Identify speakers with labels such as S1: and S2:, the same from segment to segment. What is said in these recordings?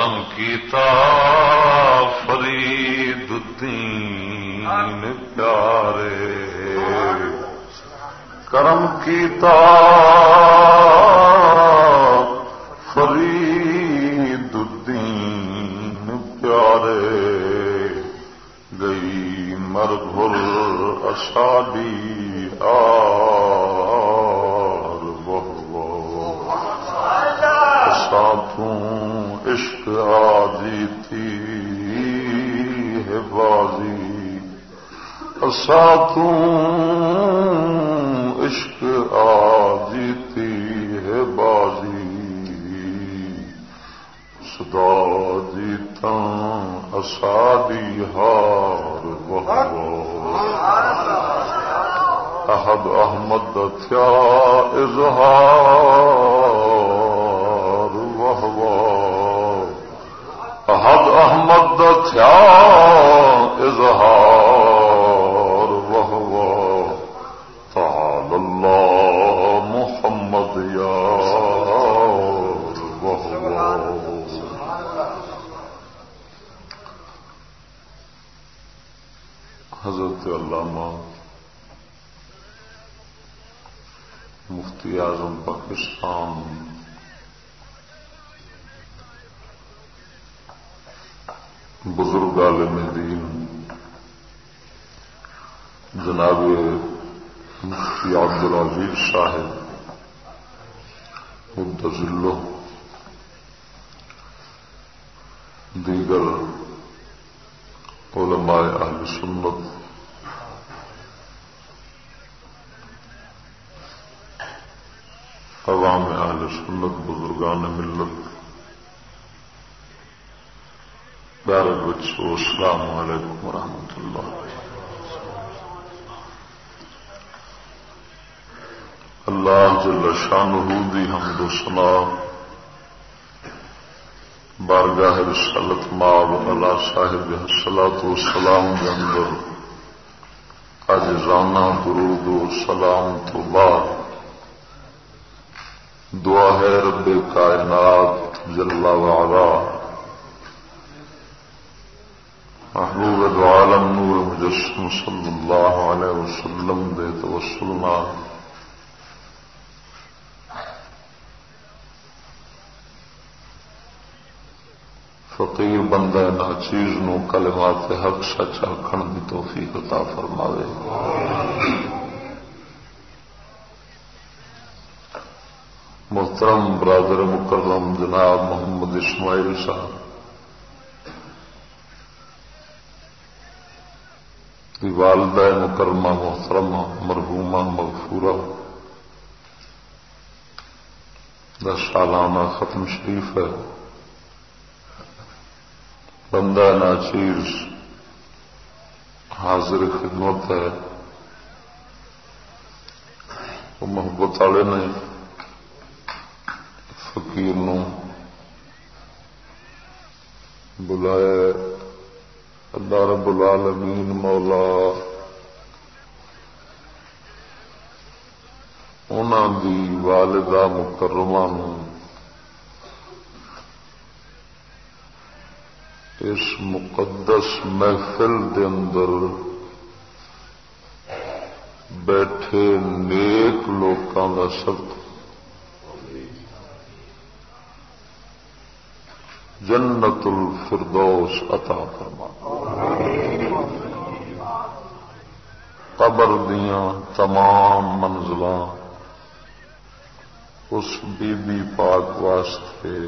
S1: کرم کیتا فرید الدین پیارے۔ کرم کیتا فرید الدین پیارے۔ گئی مر گھر اشادی آر ساتھوں عشق آجی تھی، ہے بازی ساتھوں عشق آجیتی ہے بازی سدا جیتا اسادی ہار احد احمد تھیا اظہار وہ احد احمد اظہار وہ تعال اللہ محمد یار وہ حضرت علامہ مفتی اعظم پاکستان بزرگ عالم دین، جناب مفتی عبد العزیز صاحب مدلو دیگر علماء اہل سنت، عوام اہل سنت، بزرگان ملت السلام علیکم ورحمۃ اللہ اللہ جل شانہ دی حمد و سنا بارگاہ رسالت ماب اللہ صاحب سلاۃ و سلام کے اندر۔ اج رانا درود و سلام تو بعد۔ دعا ہے رب کائنات جلا وعلا محبوب دو عالم نور مجسم صلی اللہ علیہ وسلم دے توسلنا فقیر بندہ نہ چیز نو کلمات حق سچ آخر کی توفیق عطا فرماوے۔ محترم برادر مکرم جناب محمد اسماعیل صاحب والدہ مکرمہ محترمہ، مرحومہ، مغفورہ دس سالانہ ختم شریف ہے۔ بندہ ناچیر حاضر خدمت ہے۔ وہ محبت والے نے فقیر نو بلایا اللہ رب العالمین مولا دی والدہ مکرمہ اس مقدس محفل دے اندر بیٹھے نیک لوکاں کا سب جنت الفردوس عطا فرما قبر دیاں تمام منزل اس بی بی پاک واسطے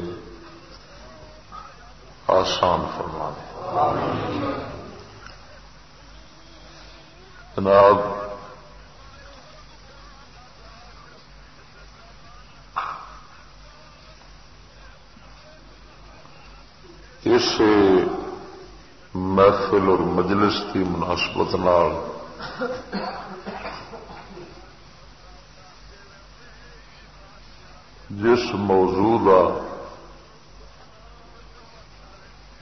S1: آسان فرما دے جناب، اس محفل اور مجلس کی مناسبت نال جس موضوع کا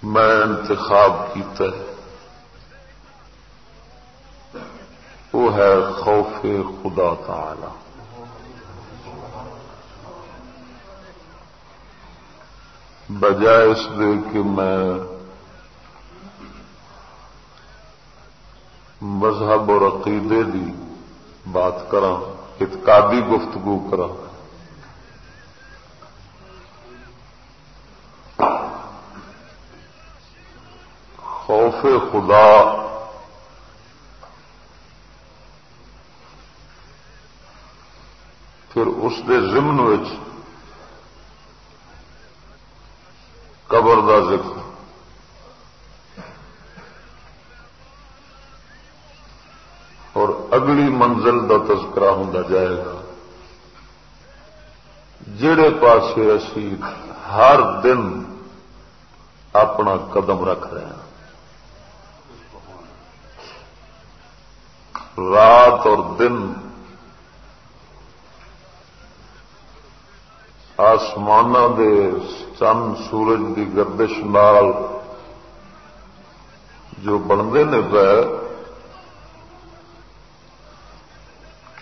S1: میں انتخاب کیتا ہے، وہ ہے خوف خدا تعالی۔ بجائے اس دے کہ میں مذہب اور عقیدے دی بات کرا اتقادی گفتگو کرا خوف خدا پھر اس دے ضمن قبر دا ذکر۔ اور اگلی منزل دا تذکرہ ہوں جائے گا۔ جڑے پاس اسی ہر دن اپنا قدم رکھ رہے ہیں رات اور دن آسمان دے چند سورج کی گردش نال جو بنتے نے پہ،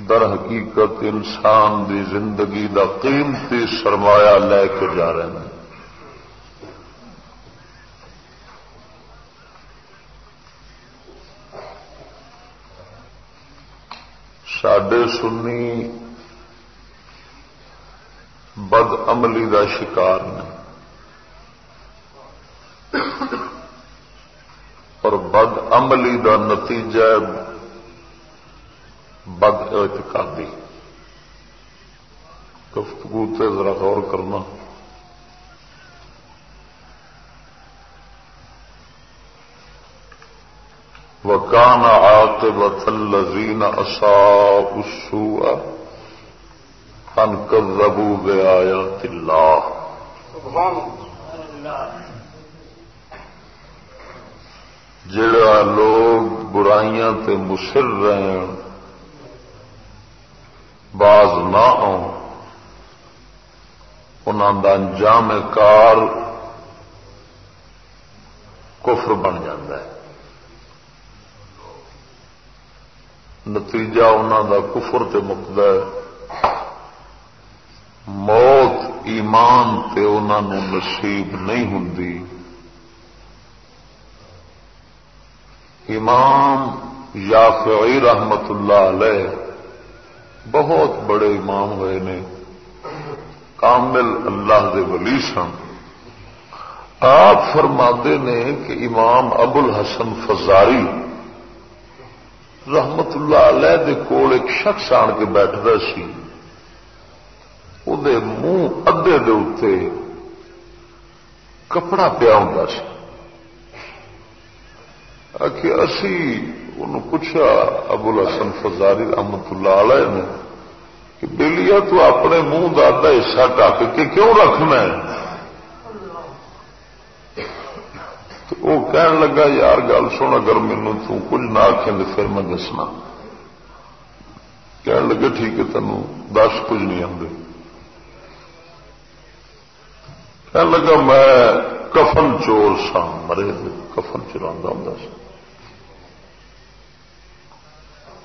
S1: در حقیقت انسان دی زندگی دا قیمتی سرمایہ لے کے جا رہے ہیں۔ سڈے سنی بد عملی دا شکار نے اور بد عملی دا نتیجہ بد اعتقادی۔ گفتگو تے ذرا غور کرنا۔ وکان عاقبت الذین اساءوا السوء۔ ان کذبوا بآیات اللہ۔ جڑا لوگ برائیاں تے مصر رہے باز نہ آن انہوں کا انجام کار کفر بن جاتا ہے۔ نتیجہ انہوں دا کفر تے مکد موت ایمان تے انہوں نصیب نہیں ہوں امام یافعی رحمت اللہ علیہ بہت بڑے امام ہوئے نے۔ کامل اللہ دے ولی سن۔ آپ فرماتے نے کہ امام ابو الحسن فزاری رحمت اللہ علیہ دے کول ایک شخص آن کے بیٹھتا سی۔ وہ منہ ادے دے اتے کپڑا پیا ہوں سی۔ کہ اسی ان پوچھا ابو الحسن فزاری رحمت اللہ علیہ نے کہ بلیا تو اپنے منہ دادا حصہ ٹک کے کیوں رکھنا ہے؟ وہ کہن لگا، یار، گل سن، اگر مینو کچھ نہ آخیں تو پھر میں دسنا۔ کہن لگے، ٹھیک ہے، تینوں دس کچھ نہیں آتے کہن لگا میں کفن چور سا مرے کفن چرا ہوں سا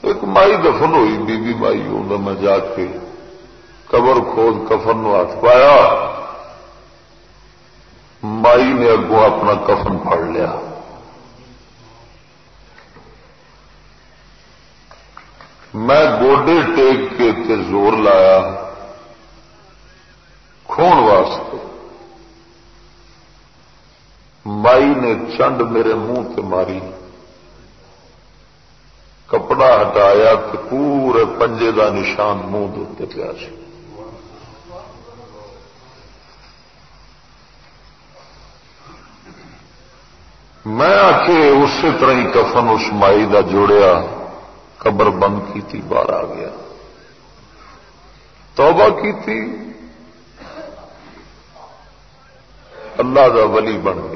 S1: ایک مائی دفن ہوئی بی بی مائی ہوں میں جا کے قبر کھود کفن نو ہاتھ پایا مائی نے اگوں اپنا کفن پڑ لیا میں گوڈے ٹیک کے زور لایا کھون واسطے مائی نے چنڈ میرے منہ تے ماری۔ کپڑا ہٹایا تو پورے پنجے دا نشان منہ دے پیا میں آ کے اسی طرح ہی کفن اس مائی کا جوڑیا قبر بند کی تھی باہر آ گیا۔ توبہ کی تھی اللہ کا ولی بن گیا۔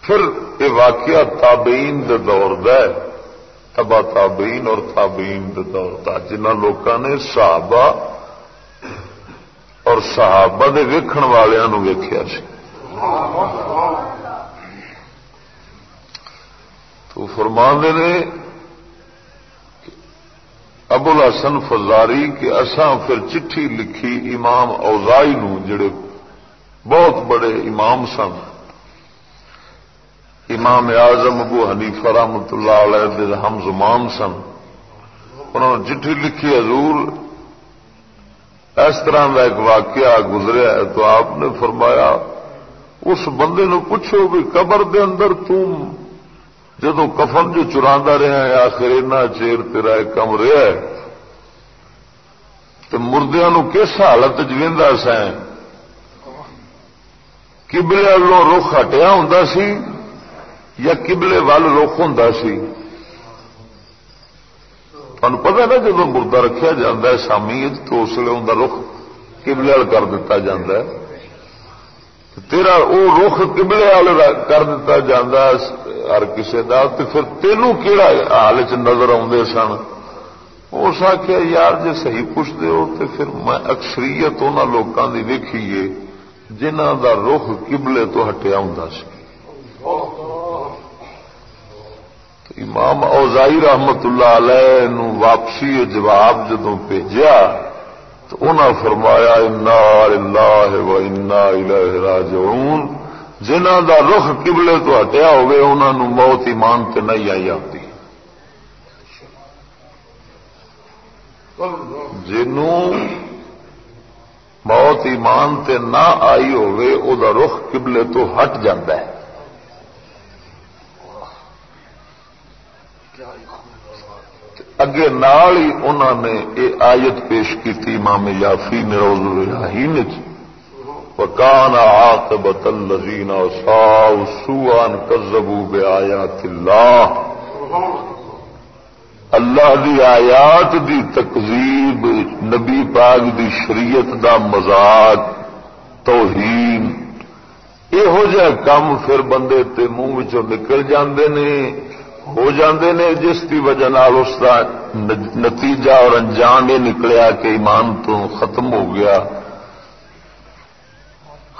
S1: پھر یہ واقعہ تابعین دے دور دبا تابعین اور تابعین دے دور دا۔ جنہ لوگوں نے صحابہ اور صحابہ دے ویکھن والوں ویخیا سی۔ تو فرما نے ابو الحسن فزاری کہ اساں پھر چٹھی لکھی امام اوزائی نو جڑے بہت بڑے امام سن۔ امام اعظم ابو حنیفہ رحمت اللہ علیہ ہم زمان سن۔ انہوں نے چٹھی لکھی حضور۔ اس طرح کا ایک واقعہ گزریا ہے تو آپ نے فرمایا، اس بندے نو پوچھو بھی قبر دے اندر تم جدو کفن جو چرا رہا ہے آخر اینا چیر تیرا کم رہا ہے تو مردیا نو کس حالت چا سائیں کبلے والوں رخ ہٹیا ہوں سی یا کبلے ول رخ ہوں سی تمہیں پتا نا جب مردہ رکھا جا سامی تو اس لیے ان کا رخ کبلے وال کر دتا جا تیرا وہ رخ کبلے وال کر دتا جا ہر کسی کا تو پھر تینوں کہڑا حال چ نظر آدھے سن اس آخیا یار جی صحیح پوچھتے ہو تو پھر میں اکثریت ان لوگوں کی ویکھیے جنہ دا رخ قبلے تو ہٹیا ہوں سی۔ امام اوزائی رحمت اللہ علیہ نو واپسی جواب جدو بھیجا تو انہاں فرمایا، انا اللہ و انا الیہ راجعون۔ جنہ دا رخ قبلے تو ہٹیا ہوئے، انہاں نو موت ایمان تے نہیں آئی آتی۔ جنوں موت ایمان تے نہ آئی ہوئے او دا رخ قبلے تو ہٹ جاندہ ہے۔ اگے نال ہی انہوں نے یہ آیت پیش کی امام یافی نروز الرحین وکان عاقبت الذین ساو سوان کذبوا بآیات اللہ۔ اللہ دی آیات دی تکذیب، نبی پاک دی شریعت دا مزاق توہین یہو جہ کم پھر بندے تے منہ نکل جاندے نے، ہو جاندے نے، جس کی وجہ اس کا نتیجہ اور انجام یہ نکلیا کہ ایمان تو ختم ہو گیا۔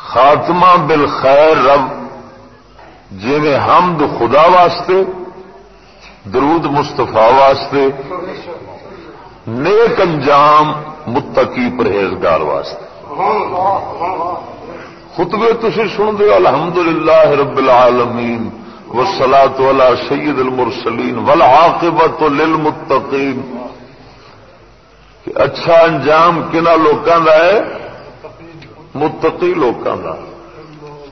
S1: خاتمہ بالخیر رب جی میں حمد خدا واسطے درود مستفا واسطے، نیک انجام متقی پرہیزگار واسطے۔ خطبے تھی سن دو الحمد للہ رب العالمین، والصلاة على سید المرسلین والعاقبت للمتقین۔ کہ اچھا انجام کنا لوکاں دا ہے؟ متقی لوکاں دا۔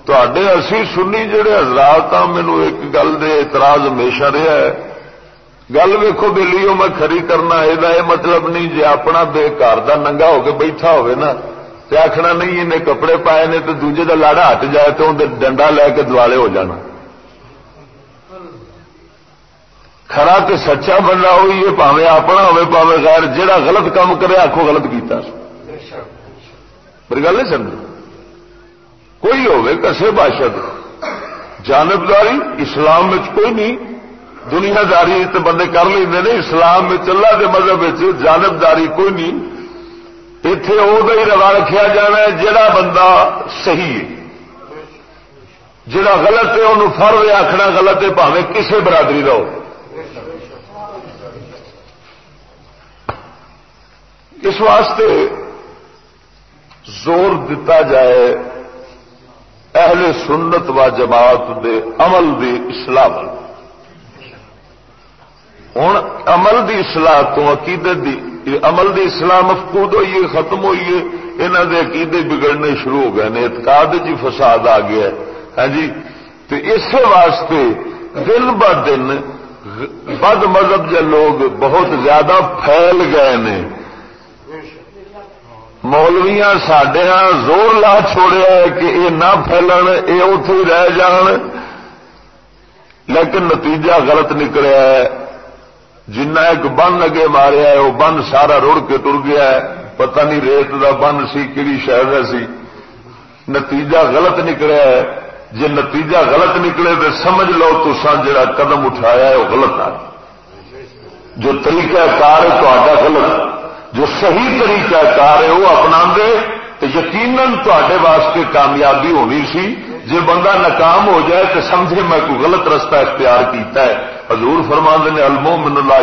S1: تے اسی سنی جڑے حضرات ہاں مینو ایک گل دے اعتراض ہمیشہ رہا ہے۔ گل ویکو بلیو میں کھری کرنا یہ مطلب نہیں جی اپنا بے گھر کا ننگا ہو کے بیٹھا ہوئے نا، تے آخنا نہیں، انہیں کپڑے پائے نے تو دوجے کا لاڑا ہٹ جائے تو اندر ڈنڈا لے کے دوالے ہو جانا۔ کھڑا تو سچا بندہ ہوئی ہے پاوے اپنا ہوے پاوے غیر جہاں غلط کام کرے آخو غلط کیتا۔ میری گل نہیں سمجھ کوئی ہوے کسے باشد جانبداری اسلام کوئی نہیں دنیا داری تو بندے کر لیں اسلام میں اللہ کے مذہب جانبداری کوئی نہیں۔ اتے ادو ہی روا رکھا جانا ہے جہا بندہ صحیح ہے۔ جہاں غلط ہے انہوں فرو آخنا غلط ہے پاوے کسی برادری کا ہو۔ اس واسطے زور دتا جائے اہل سنت و جماعت دے عمل دی اصلاح ہوں عمل دی اصلاح تو عقیدت دی عمل دی اصلاح مفقود ہوئی ہے، ختم ہوئی ہے یہاں دے عقیدے بگڑنے شروع ہو گئے اعتقاد جی فساد آ گیا ہاں جی؟ تو اس واسطے دن ب دن بد مذہب جو لوگ بہت زیادہ پھیل گئے نے۔ مولویا سڈے ہاں زور لا چھوڑیا ہے کہ یہ نہ پھیلن یہ اتے رہ جان۔ لیکن نتیجہ غلط نکلیا ہے جنہ ایک بن اگے ماریا ہے وہ بن سارا رڑ کے ٹر گیا ہے۔ پتہ نہیں ریت کا بن سی کہڑی شہر سی۔ نتیجہ غلط نکلیا ہے۔ جی نتیجہ غلط نکلے تو سمجھ لو تو سن جا قدم اٹھایا ہے، وہ غلط آ جو طریقہ کار ہے تا غلط۔ جو صحیح طریقہ کار ہے، وہ اپنا دے تو یقیناً تے واسطے کامیابی ہونی سی۔ جی بندہ ناکام ہو جائے تو سمجھے میں کوئی غلط رستہ اختیار کیتا ہے۔ حضور فرما نے المومن لا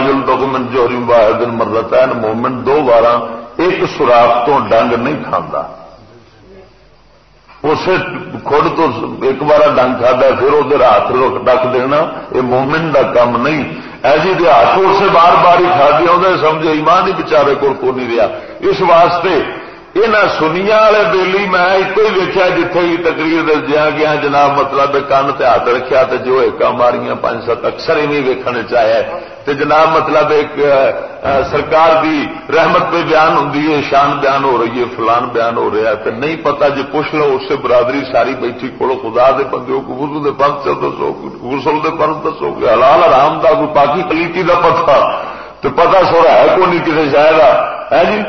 S1: جوہری واحد مرتا ہے مومن دو بار ایک سوراخ تو ڈنگ نہیں کھانا اسے خود تو ایک بار ڈنگ کھا پھر ادھر ہاتھ ڈک دینا۔ یہ مومن کا کام نہیں۔ ایسی جی ہاتھ اسے بار بار ہی کھا دیا سمجھے ایمان ہی بچارے کو نہیں رہا اس واسطے یہ سنیا والے بےلی میں ایک ہی ویکیا جتھے بھی تقریر دیا گیا جناب مطلب کن سے ہاتھ رکھا تو جو ایک ماریاں پانچ سات اکثر ہی ویکن چاہے تو جناب مطلب ایک سرکار دی رحمت پہ بیان ہوں شان بیان ہو رہی ہے فلان بیان ہو رہا ہے تو نہیں پتا جی پوچھ لو اس سے برادری ساری بیٹھی کولو خدا دے بندے کو گرو دے پنکھ سے دسو گرسل دے پنکھ دسو حلال آرام دا کوئی پاکی کلیٹی دا پتا تو پتا سو رہا ہے کوئی نہیں کسی شاید ہے جی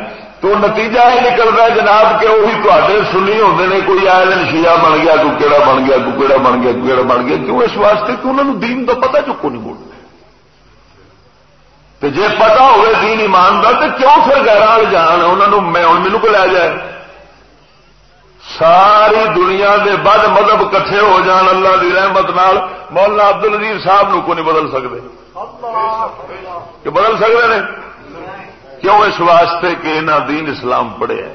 S1: تو نتیجہ یہ نکلتا ہے جناب کہ وہی تے سنی ہوتے ہیں کوئی آئے دن شیعہ بن گیا کوئی کہڑا بن گیا کوئی کہڑا بن گیا کوئی کہڑا بن گیا کیوں اس واسطے کہ انہوں نے دین کا پتا چکو نہیں بولتے تو جی پتا ہوئے دین ایمان کا تو کیوں پھر گہرا والے جان انہوں میں ہوں میرے کو لے جائے۔ ساری دنیا کے بد مذہب کٹھے ہو جان اللہ کی رحمت نال مولانا عبد الزیر صاحب نو کو نہیں بدل سکتے کہ بدل سکتے ہیں کیوں اس واسطے کہ انہوں دین اسلام پڑھیا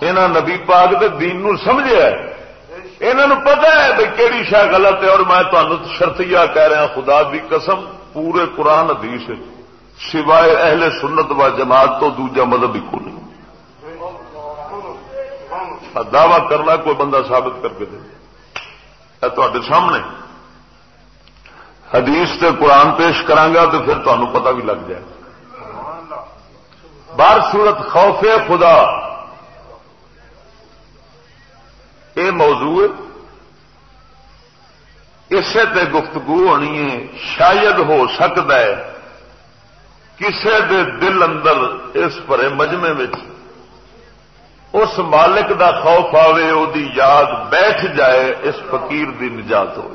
S1: انہوں نبی پاک دے دین نو سمجھا انہوں پتا ہے بھائی کہڑی شہ غلط ہے اور میں تمہیں شرطیا کہہ رہا ہاں، خدا دی قسم، پورے قرآن حدیث سوائے اہل سنت و جماعت تو دوجا مذہب ہی کو نہیں دعوی کرنا کوئی بندہ ثابت کر کے دے سامنے۔ حدیث سے قرآن پیش کرانگا تو پھر تمہیں پتا بھی لگ جائے۔ بار صورت خوف خدا۔ یہ موضوع اسے تے گفتگو ہونی ہے۔ شاید ہو سکتا ہے۔ کسے دے دل اندر اس پرے مجمے میں اس مالک دا خوف آوے وہ یاد بیٹھ جائے، اس فقیر دی نجات ہو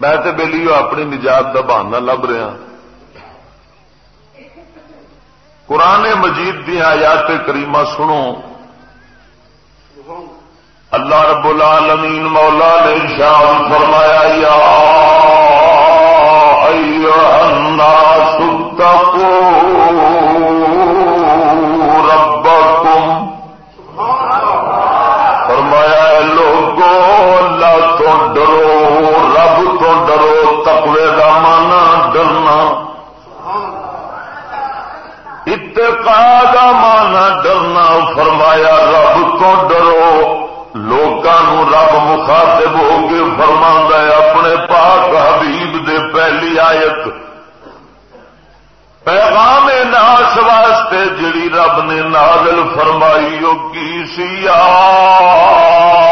S1: میں تو بہلی اپنی نجات کا بہانا لب رہا قرآن مجید دیا آیات کریمہ سنو۔ اللہ رب العالمین مولا نے شام فرمایا، یا الناس اتقوا ڈرو، رب تو ڈرو، تقوی کا مانا ڈرنا۔ فرمایا رب تو ڈرو۔ لوگوں رب مخاطب ہو کے فرما اپنے پاک حبیب دے پہلی آیت۔ پیغام ناس واسطے جڑی رب نے نازل فرمائی یوگی سی؟ آ!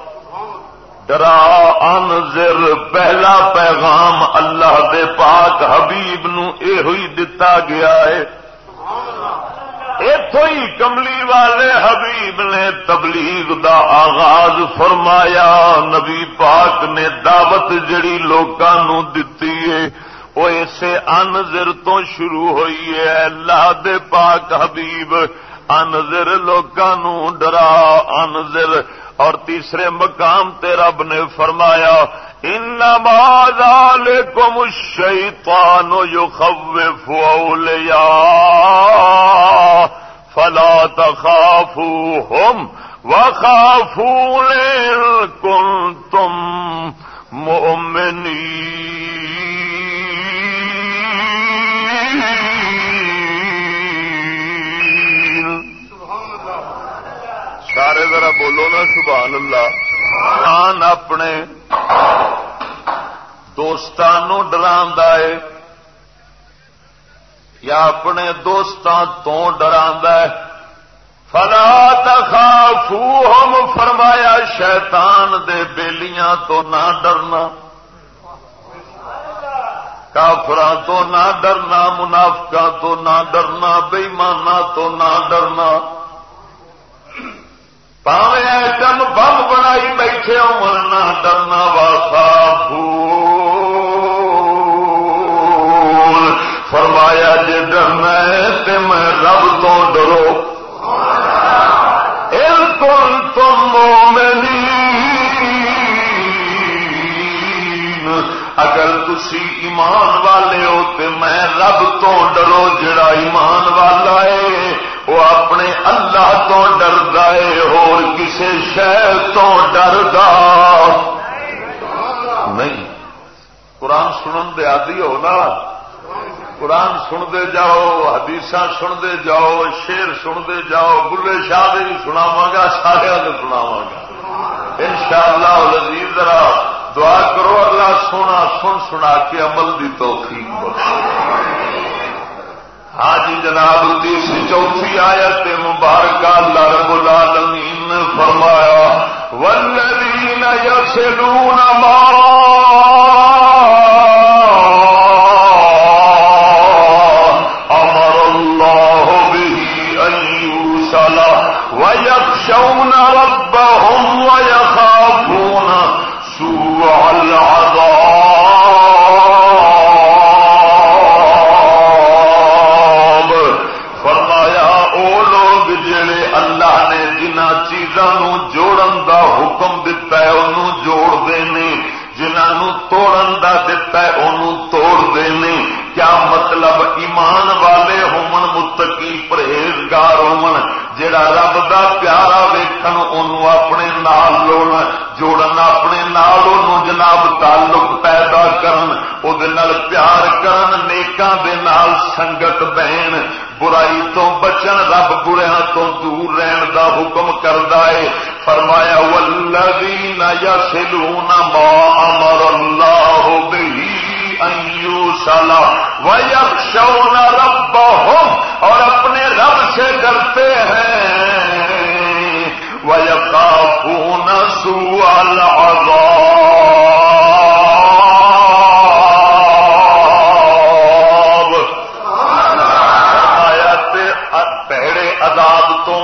S1: ڈرا انزر پہلا پیغام اللہ دے پاک حبیب نو اے ہوئی دتا گیا ہے۔ اتو ہی کملی والے حبیب نے تبلیغ دا آغاز فرمایا۔ نبی پاک نے دعوت جڑی لوگوں دتی ہے، وہ اسے انزر تو شروع ہوئی ہے۔ اللہ دے پاک حبیب انزر لوگوں ڈرا انزر اور تیسرے مقام تے رب نے فرمایا ان ذالکم الشیطان یخوف اولیاء فلا تخافوهم وخافون کنتم مؤمنین. ذرا بولو نا، سبحان اللہ۔ آن اپنے دوستان ڈرا ہے، یا اپنے دوستان تو ڈرا فلا تخافوہم، فرمایا شیطان دے بیلیاں تو نہ ڈرنا۔ کافران تو نہ ڈرنا منافقہ تو نہ ڈرنا بےمانا تو نہ ڈرنا۔ پاوے ایٹم بم بنائی بیٹھے نہ ڈرنا واسا فرمایا جی ڈرنا ہے میں رب تو ڈرو تم مومنین اگر تسی ایمان والے ہو تو میں رب تو ڈرو، جڑا ایمان والا ہے، وہ اپنے اللہ تو ڈردا ہے، اور کسی شہر تو ڈردا۔ نہیں، قرآن سنن دے آدھی ہو نا۔ قرآن سنتے جاؤ حدیث سنتے جاؤ شیر سنتے جاؤ بلے شاہ بھی سناوا گا سارا سناوا گا۔ ان شاء اللہ ذرا دعا کرو اللہ سونا سن سنا کے عمل دی توفیق ہاں جی جناب تیسری چوتھی آیت مبارکہ اللہ رب العالمین نے فرمایا والذین یسلون ما جڑا رب دا پیارا ویکھن انہوں اپنے نال لونا جوڑن اپنے نال انہوں جناب تعلق پیدا کرن۔ او دے نال پیار کرن، نیکاں دے نال سنگت بہن۔ برائی تو بچن، رب بریا تو دور رہن دا حکم کردا ہے۔ فرمایا والذین یصلون ما امر اللہ به سالا ویخشون ربهم اور اپنے رب سے ڈرتے ہیں۔ العذاب. آیت پیڑے عذاب تو،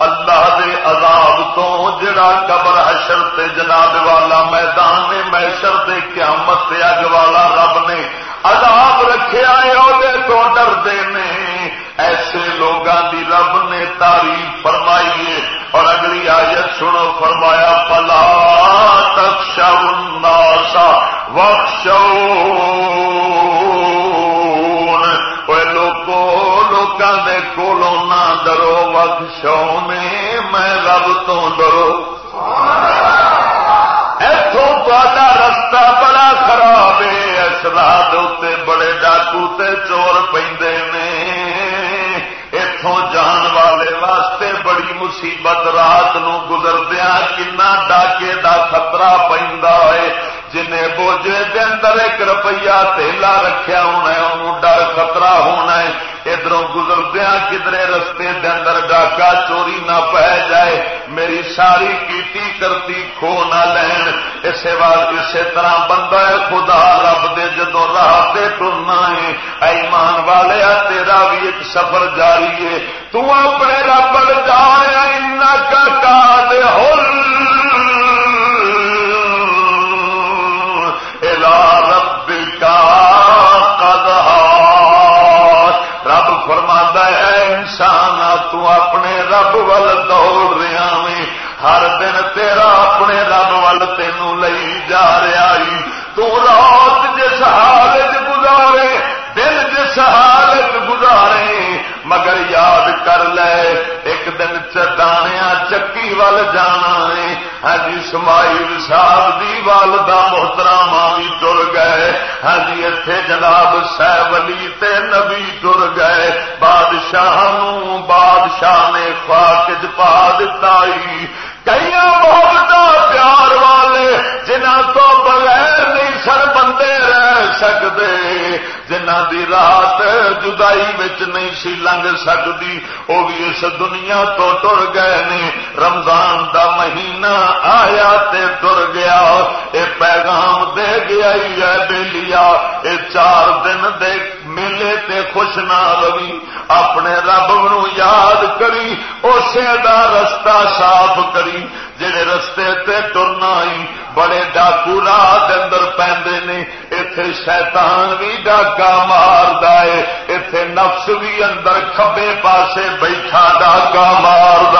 S1: اللہ دے عذاب تو، جڑا قبر حشر تے جناب والا میدان محشر دے قیامت تے اگ والا رب نے عذاب رکھے آئے وہ تو نے۔ شا لوگوں کے نہ ڈرو وقشو نے میں رب تو ڈرو۔ اتوں تا رستہ بڑا خراب ہے، اس رات اتنے بڑے ڈاکو تے چور پہ اتوں جان والے واسطے بڑی مصیبت رات نو گزردیا کنا ڈاکے دا خطرہ پہ جنہیں بوجھے دے اندر ایک روپیہ تیلا رکھیا ہونا ہے انہوں ڈر خطرہ ہونا ہے ادھر گزردیا کدھر رستے دے اندر ڈاکا چوری نہ پہ جائے میری ساری کیتی کرتی کھو نہ لین اسے بات اسی طرح بندہ ہے خدا رب دے جدو راہ تے ٹرنا ہے ایمان والے تیرا بھی ایک سفر جاری ہے تو اپنے رب جایا اپنے رب ول دوڑ رہا میں، ہر دن تیرا اپنے رب ول تینوں لئی جا رہا تو رات جس حالت گزارے دل جس حالت گزارے، مگر یاد کر لے، ایک دن چانیا چکی وال جانا ہے ہاں جی سمائی صاحب دی والدہ محترام بھی تر گئے ہاں جی اتے جناب سہ ولی تے نبی تر گئے بادشاہ بادشاہ نے خواک پا دتا کئی محبت پیار والے جنہ تو بغیر نہیں سر بندے سکتے جنہ دی رات جدائی بچ نہیں سی لنگ سکتی وہ بھی اس دنیا تو ٹر گئے نے رمضان دا مہینہ آیا تے ٹر گیا اے پیغام دے گیا ہی ہے بے لیا اے چار دن دے میلے تے خوش نہ روی اپنے رب نو یاد کری اسے دا رستہ صاف کری۔ جڑے رستے تے ٹرنا آئی بڑے ڈاکو راہ اندر پہنتے نے۔ اتے شیطان بھی ڈاکا مار اتے نفس بھی اندر کبے پاسے بیٹھا ڈاکا مار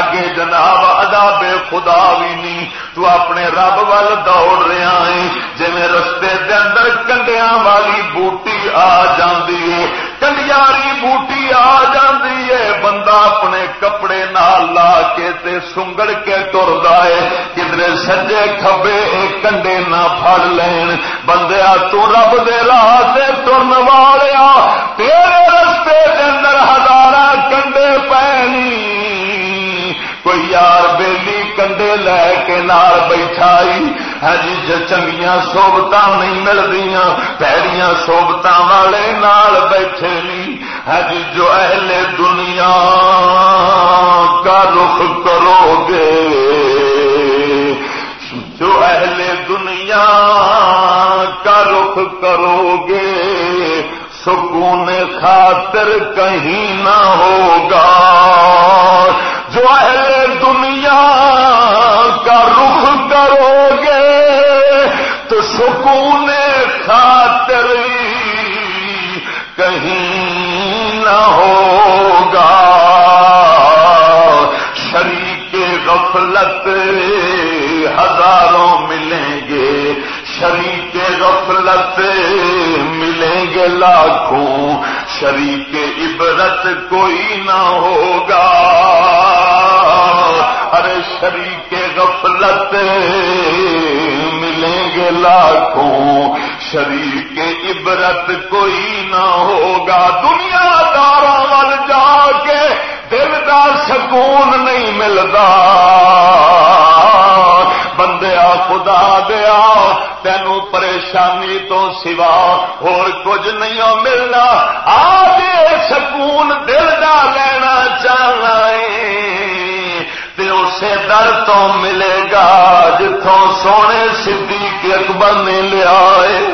S1: اگے جناب ادا بے خدا بھی نہیں تو اپنے رب وال دوڑ رہا ہے۔ جی رستے دے اندر کنڈیاں والی بوٹی آ جاندی ہے۔ کنڈیاری بوٹی آ جاندی ہے۔ بندہ اپنے کپڑے نال لا کے تے سنگڑ کے تردا ہے۔ کدھر سجے کبے کنڈے نہ پھڑ لین۔ بندیا تو رب دے راہ سے ترن والیا تیرے رستے دے اندر ہزار کنڈے پینی کوئی یار لے کے نال بیٹھائی۔ ہاں جی چنگیا سوبت نہیں ملتی پیڑیاں سوبت والے نال بیٹھے نہیں ہاں جی، جو اہل دنیا کا رخ کرو گے۔ جو اہل دنیا کا رخ کرو گے، سکون خاطر کہیں نہ ہوگا۔ جو اہل دنیا سکون خاطر کہیں نہ ہوگا۔ شریک غفلت ہزاروں ملیں گے۔ شریک غفلت ملیں گے لاکھوں۔ شریک عبرت کوئی نہ ہوگا۔ ارے شریک غفلت لاکھوں شریک عبرت کوئی نہ ہوگا۔ دنیا دار وال جا کے دل کا سکون نہیں ملتا۔ بندیا خدا دیا تینو پریشانی تو سوا اور کچھ نہیں ملنا۔ آج سکون دل کا لینا چاہنا اسی در تو ملے گا جتوں سونے صدیق اکبر نے لیا ہے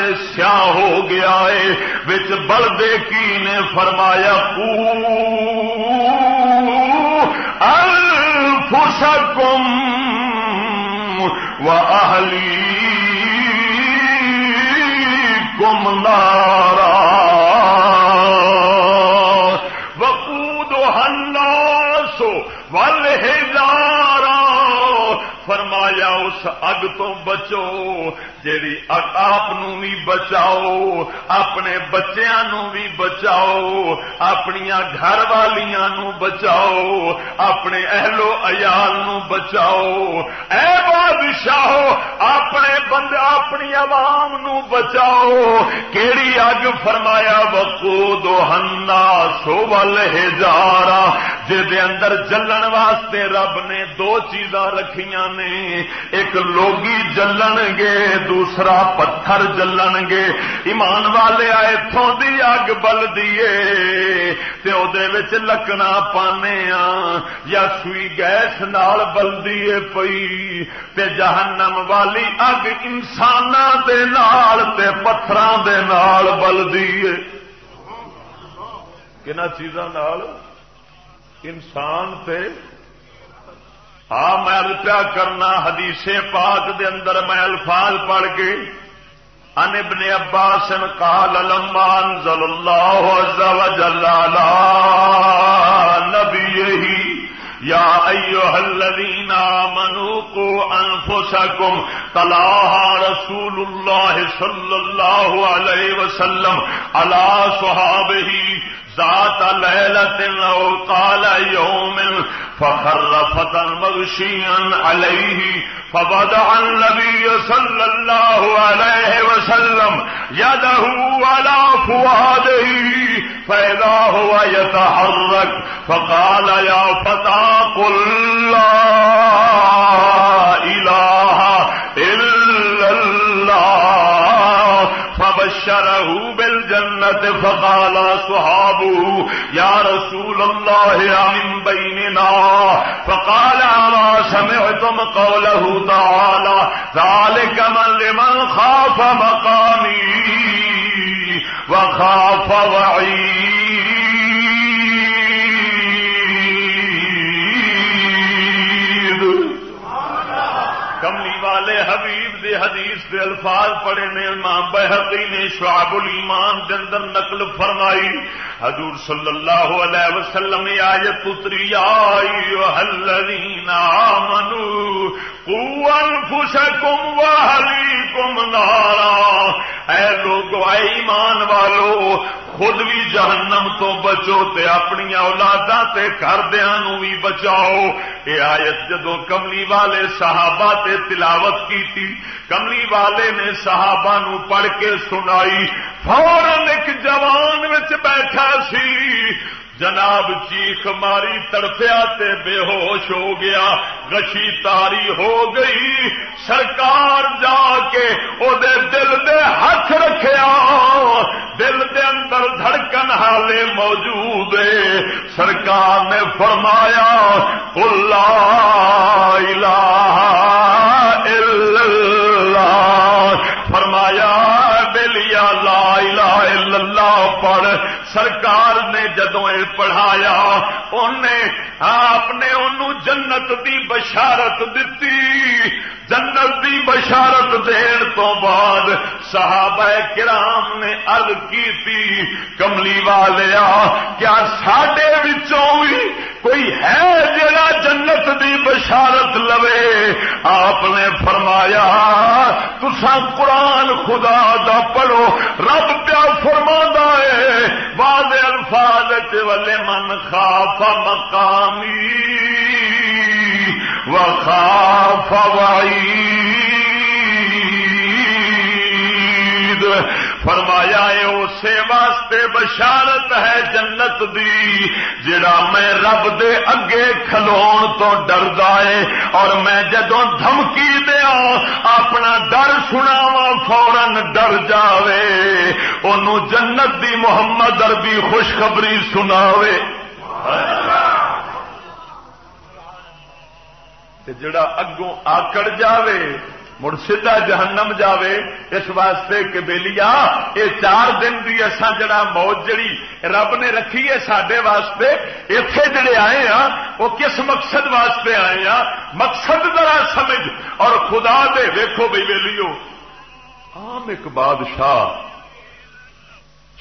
S1: تے سیاہ ہو گیا ہے بچ بلدے کی نے فرمایا الفسکم و اہلی کم نارا. اس اگ تو بچو، جیڑی آپ بھی بچاؤ، اپنے بچوں بھی بچاؤ اپنی گھر والیاں نو بچاؤ، اپنے اہلو ایال نو بچاؤ۔ اے بادشاہ اپنے بند اپنی عوام نو بچاؤ۔ کیڑی اگ فرمایا بکو دو ہنا سو ول ہزارا اندر جلن واسطے رب نے دو چیزاں رکھیاں نے۔ ایک لوگی جلن گے دوسرا پتھر جلن گے ایمان والے آئے تھوں دی اگ بل دیے تے لکنا پانے یا سوئی گیس نال بل دیے پئی۔ تے جہنم والی اگ انسان دے نال تے پتھراں دے نال بل دیے کنا چیزاں نال؟ انسان تے ہاں میں پیا کرنا حدیث پاک دے اندر میں الفاظ پڑھ کے ان ابن عباس قال لما انزل الله عز وجل على نبيه يا أيها الذين آمنوا قوا أنفسكم طلاها رسول الله صلى الله عليه وسلم على صحابه ذات ليلة أو قال يوم فخر فتى مغشيا عليه فبدع النبي صلى الله عليه وسلم يده على فواده فإذا هو يتحرك فقال يا فتى قل لا إله إلا الله فبشره بالجنة فقال صحابه يا رسول الله من بيننا؟ فقال أما سمعتم قوله تعالى؟ ذلك من لمن خاف مقامي وخاف وعيد حدیث دے الفاظ پڑے نے، امام بحقی نے شعب الایمان دے اندر نقل فرمائی۔ حضور صلی اللہ علیہ وسلم آیت اتری آئی الذین آمنوا قوا انفسکم واہلیکم نارا۔ اے لوگ اے ایمان والو، خود بھی جہنم تو بچو تے اپنی اولادا تے گھردیاں نو بھی بچاؤ۔ اے آیت جدو کملی والے صحابہ تے تلاوت کی تھی کملی والے نے صحابہ نو پڑھ کے سنائی فورن ایک جوان وچ بیٹھا سی۔ جناب چیخ ماری تڑفیا تے بے ہوش ہو گیا۔ گچی تاری ہو گئی۔ سرکار جا کے او دے دل دے ہاتھ رکھیا۔ دل دے اندر دھڑکن حالے موجود ہے۔ سرکار نے فرمایا اللہ الہ اللہ فرمایا بلیا لا الہ الا اللہ پڑھ۔ سرکار نے جدو یہ پڑھایا، انہیں آپ نے انہوں جنت دی بشارت دیتی۔ جنت دی بشارت دین تو بعد صحابہ کرام نے ارد کی تھی، کملی والیا، کیا ساڈے وچوں بھی کوئی ہے جڑا جنت دی بشارت لوے؟ آپ نے فرمایا تسا قرآن خدا دا پڑھو، رب پیا فرما ہے بعد الفاظ والے من خاف مقامی۔ و خاف وعید۔ فرمایا اسے واسطے بشارت ہے جنت دی، جڑا میں رب دے اگے کھلون تو ڈردا ہے اور میں جدو دھمکی دیا اپنا ڈر سناوا فورن ڈر جاوے۔ ان جنت دی محمد اربی خوشخبری سناوے۔ جڑا اگوں آکڑ جاوے، مڑ سیدا جہنم جاوے، اس واسطے کہ بےلیا یہ چار دن کی اصا جڑا موت جڑی رب نے رکھی ہے سڈے واسطے اتے جڑے آئے ہاں وہ کس مقصد واسطے آئے ہاں؟ مقصد ذرا سمجھ اور خدا دے ویکو بھائی ویلیو عام ایک بادشاہ،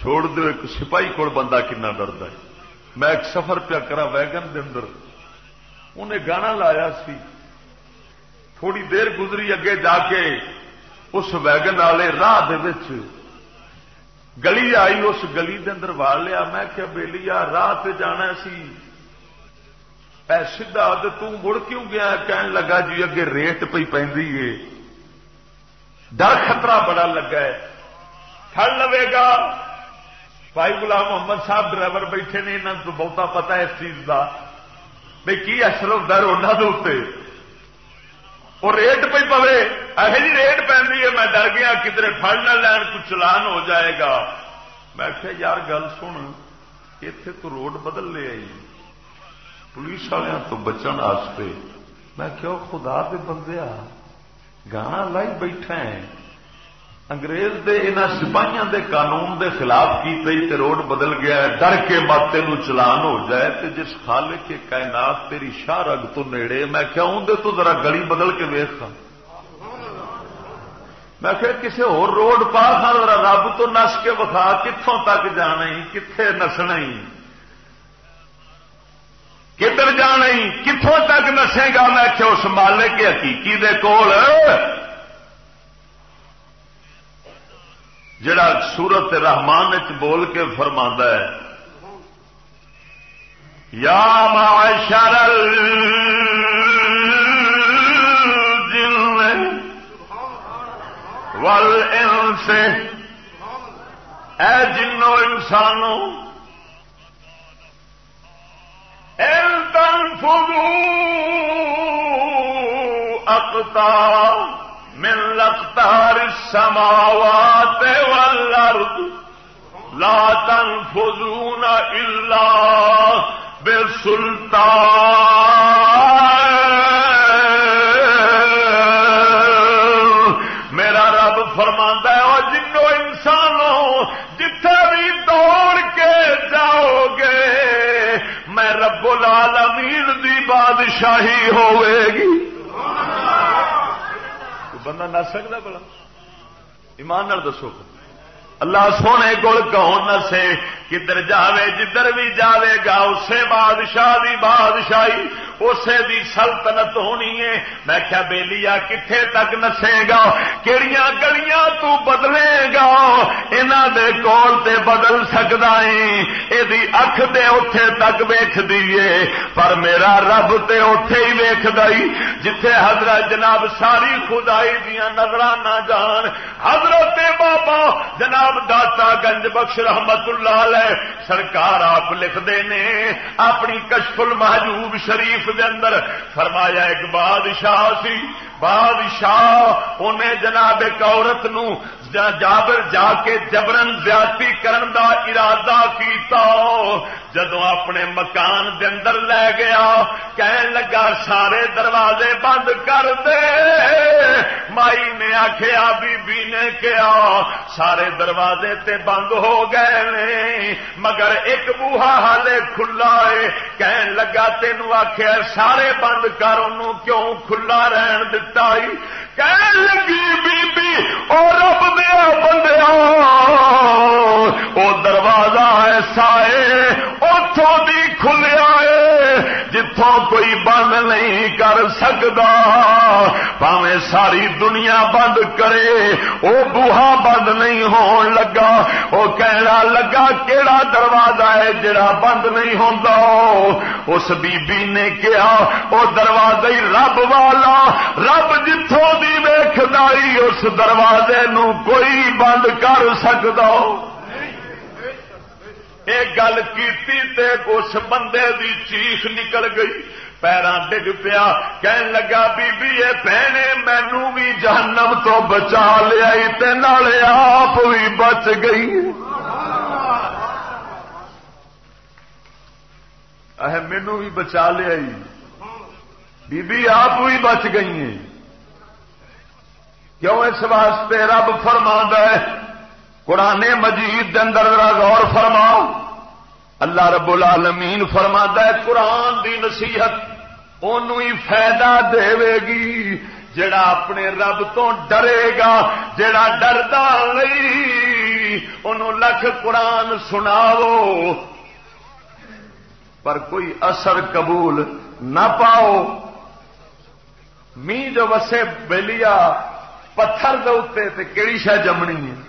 S1: چھوڑ دو ایک سپاہی کو بندہ کنا ڈرد ہے۔ میں ایک سفر پیا کرا ویگن دے اندر۔ انہیں گانا لایا سی۔ تھوڑی دیر گزری اگے جا کے اس ویگن والے راہ گلی آئی، اس گلی دے اندر واڑ لیا۔ میں کیا بےلی راہ جانا سی۔ اے سیدا مڑ کیوں گیا؟ کہن لگا جی اگے ریٹ پی پہ ڈر خطرہ بڑا لگا ہے۔ پھڑ لوے گا۔ بھائی غلام محمد صاحب ڈرائیور بیٹھے نے انہوں تو بہتا پتا ہے اس چیز کا بھائی کی اثر ہوتا جی ہے انہوں کے وہ ریٹ پہ پوے۔ یہ جی ریٹ پہ میں ڈر گیا کدھر فل نہ لین کو چلان ہو جائے گا۔ میں کہ یار گل سن اتے تو روڈ بدل لے آئی۔ پولیس والوں تو بچن واسطے میں کہ خدا دے بندے گانا لائی بیٹھا ہے۔ انگریز دے ان سپاہیاں دے قانون دے خلاف کی روڈ بدل گیا ہے، ڈر کے ماتے نو چلان ہو جائے تے جس خالے کے کائنات تیری شاہ رگ تو نیڑے، میں کیا ہوں دے تو ذرا گلی بدل کے ویخ میں کہ کسی اور روڈ پار رب تو نس کے بخا کتوں تک جانا کتنے نسنا کدھر جانا کتوں تک نسے گا؟ میں کہ اس مالک کے حقیقی دے کول۔ جڑا سورت رحمان بول کے فرما ہے۔ یا معشر والانس، اے جنو انسانوں ان تنفذوا اقطار من لقطار السماوات والارض لا تنفذون الا بالسلطان میرا رب فرما ہے، اور جنو انسانوں جتھے بھی دوڑ کے جاؤ گے، میں رب العالمین دی بادشاہی ہوئے گی۔ بندہ نس سکتا بلا ایمان دسو۔ اللہ سونے کول کون نسے کدھر جاوے، جدھر بھی جاوے گا، اسے بادشاہ دی بادشاہی اسے دی سلطنت ہونی ہے۔ میں کیا بیلیا کتنے تک نسے گا؟ کہڑیاں گلیاں تو بدلے گا؟ انہاں دے کول تے بدل سکدا ہے۔ اے اکھ دے اوتھے تک ویکھ دیے پر میرا رب تے اوتھے ہی ویکھدا جتھے حضرت جناب ساری خدائی دیاں نظراں نہ جان۔ حضرت بابا جناب داتا گنج بخش رحمت اللہ علیہ، سرکار آپ لکھتے نے، اپنی کشف المحجوب شریف دے اندر فرمایا ایک بادشاہ سی بادشاہ انہیں جناب ایک عورت نو جابر جا کے جبرن زیادتی کرن دا ارادہ کیتا۔ جدو اپنے مکان دے اندر لے گیا، کہن لگا، سارے دروازے بند کر دے۔ مائی نے آخیا بی بی نے کیا سارے دروازے تے بند ہو گئے نے، مگر ایک بوہا ہالے کھلا ہے۔ کہن لگا، تینوں آخیا سارے بند کر، انہوں کیوں کھلا رہن دتا ہی کہن لگی بی بی او رب دیا بندیا او دروازہ ایسا ہے اتوں بھی کھلیا ہے۔ جتوں کوئی بند نہیں کر سکتا پاوے ساری دنیا بند کرے وہ بوہا بند نہیں ہون لگا وہ کہنا لگا کیڑا دروازہ ہے جڑا بند نہیں ہوتا اس بی بی نے کیا وہ دروازہ ہی رب والا، رب جتوں دی ویخدائی اس دروازے نو کوئی بند کر سکتا ایک گل کی اس بندے دی چیخ نکل گئی۔ پیران ڈگ پیا، کہن لگا بی بی یہ پہنے مینو بھی جہنم تو بچا لیا نالے آپ بھی بچ گئی۔ اہ مینو بھی بچا لیا بی بی آپ بھی بچ گئی ہیں۔ کیوں اس واسطے رب فرما ہے؟ قرآن مجید اندر غور فرماؤ۔ اللہ رب العالمین فرما ہے، قرآن دی نصیحت ہی فائدہ دے گی۔ جڑا اپنے رب تو ڈرے گا، جڑا ڈردا نہیں انہوں لکھ قرآن سناو پر کوئی اثر قبول نہ پاؤ۔ می جو وسے بلیا پتھر دے کہڑی شہ جمنی ہے۔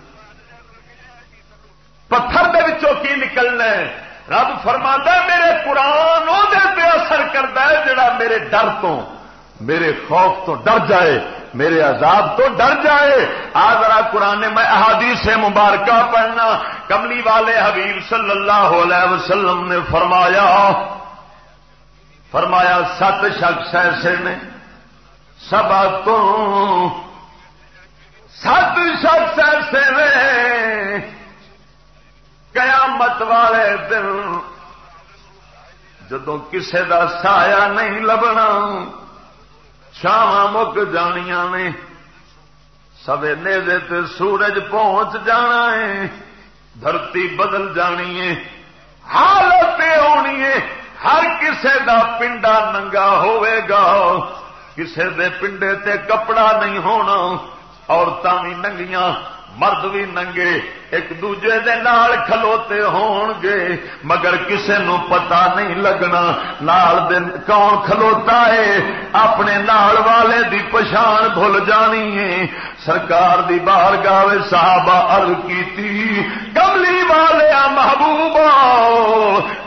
S1: پتھر دے کی نکلنا ہے؟ رب فرما میرے قرآن پہ اثر کرتا ہے، جڑا میرے ڈر تو، میرے خوف تو ڈر جائے، میرے عذاب تو ڈر جائے۔ ذرا قرآن میں احادیث مبارکہ پڑھنا۔ کملی والے حبیب صلی اللہ علیہ وسلم نے فرمایا فرمایا، سات شخص ایسے نے، سب تو، سات شخص ایسے نے۔ قیامت والے دن جدو کسے دا سایہ نہیں لبنا شام مک جانیا نے۔ سوے نیزے تے سورج پہنچ جانا ہے، دھرتی بدل جانی ہے۔ حالت ہونی ہے ہر کسے دا پنڈا ننگا ہوئے گا۔ کسے دے پنڈے تے کپڑا نہیں ہونا عورتیں بھی ننگیاں۔ مرد بھی ننگے، ایک دوجے دے نال کھلوتے ہون گے مگر کسے نو پتا نہیں لگنا، نال دن کون کھلوتا ہے؟ اپنے نال والے دی پچھان بھول جانی ہے۔ سرکار دی باہر گاوے صحابہ عرض کیتی کملی والے محبوبا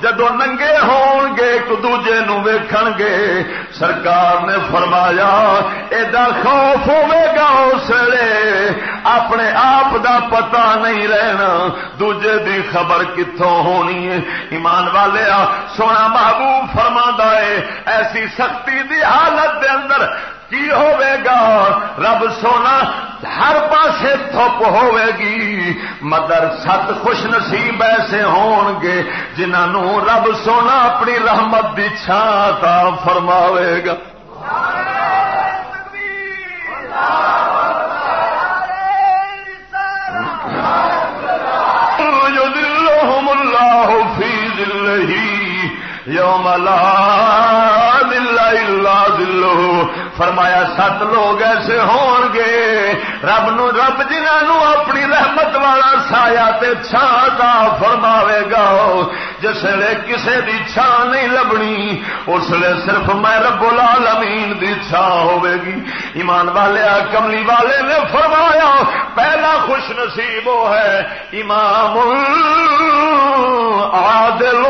S1: جدو ننگے ہون گے ایک دوجے نو ویکھن گے۔ سرکار نے فرمایا ایڈا خوف ہوے گا اس اپنے آپ دا پتا نہیں رہنا دوجے دی خبر کتوں ہونی ہے؟ ایمان والے سونا محبوب فرما ہے، ایسی سختی دی حالت دے اندر کی ہوے گا، رب سونا ہر پاسے تھپ ہوے گی۔ مگر ست خوش نصیب ایسے ہون گے جنہوں رب سونا اپنی رحمت دی چھان فرماوے گا۔ یوم لا دل الا دلو فرمایا، سات لوگ ایسے ہون گے، رب نو رب جنہوں اپنی رحمت والا سایا تے چھا فرماوے گا، جس کسے دی چھان نہیں لبنی، اس لیے صرف میں رب العالمین دی چھان ہوے گی. ایمان والے، کملی والے نے فرمایا، پہلا خوش نصیب وہ ہے، امام عادل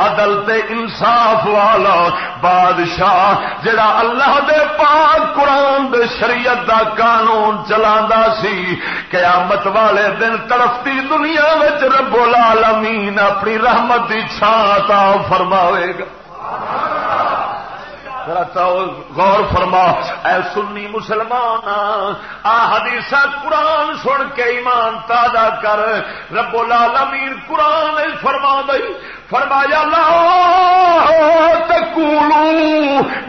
S1: عدل تے انصاف والا بادشاہ جڑا اللہ دے پاک قرآن دے شریعت دا قانون چلا سی، قیامت والے دن تڑفتی دنیا وچ رب العالمین اپنی رحمت کی چھان فرماوے گا۔ غور فرما، اے سنی مسلمان، آ حدیث قرآن سن کے ایمان تازہ کر۔ رب العالمین قرآن فرما دئی فرمایا، لا تکولو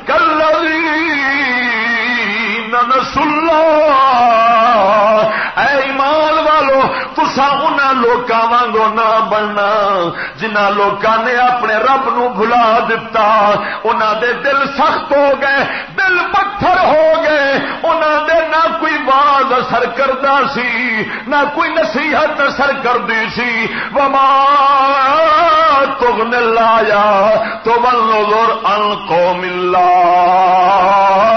S1: کلذین نسلو اے ایمان تسا ان لوکاں وانگو نہ بننا جنہ لوکاں نے اپنے رب نو بھلا دتا، انہاں دے دل سخت ہو گئے، دل پتھر ہو گئے۔ انہاں دے نہ کوئی باز اثر کردا سی، نہ کوئی نصیحت اثر کردی سی۔ وما تغن لایا تو بل نظر ان قوم اللہ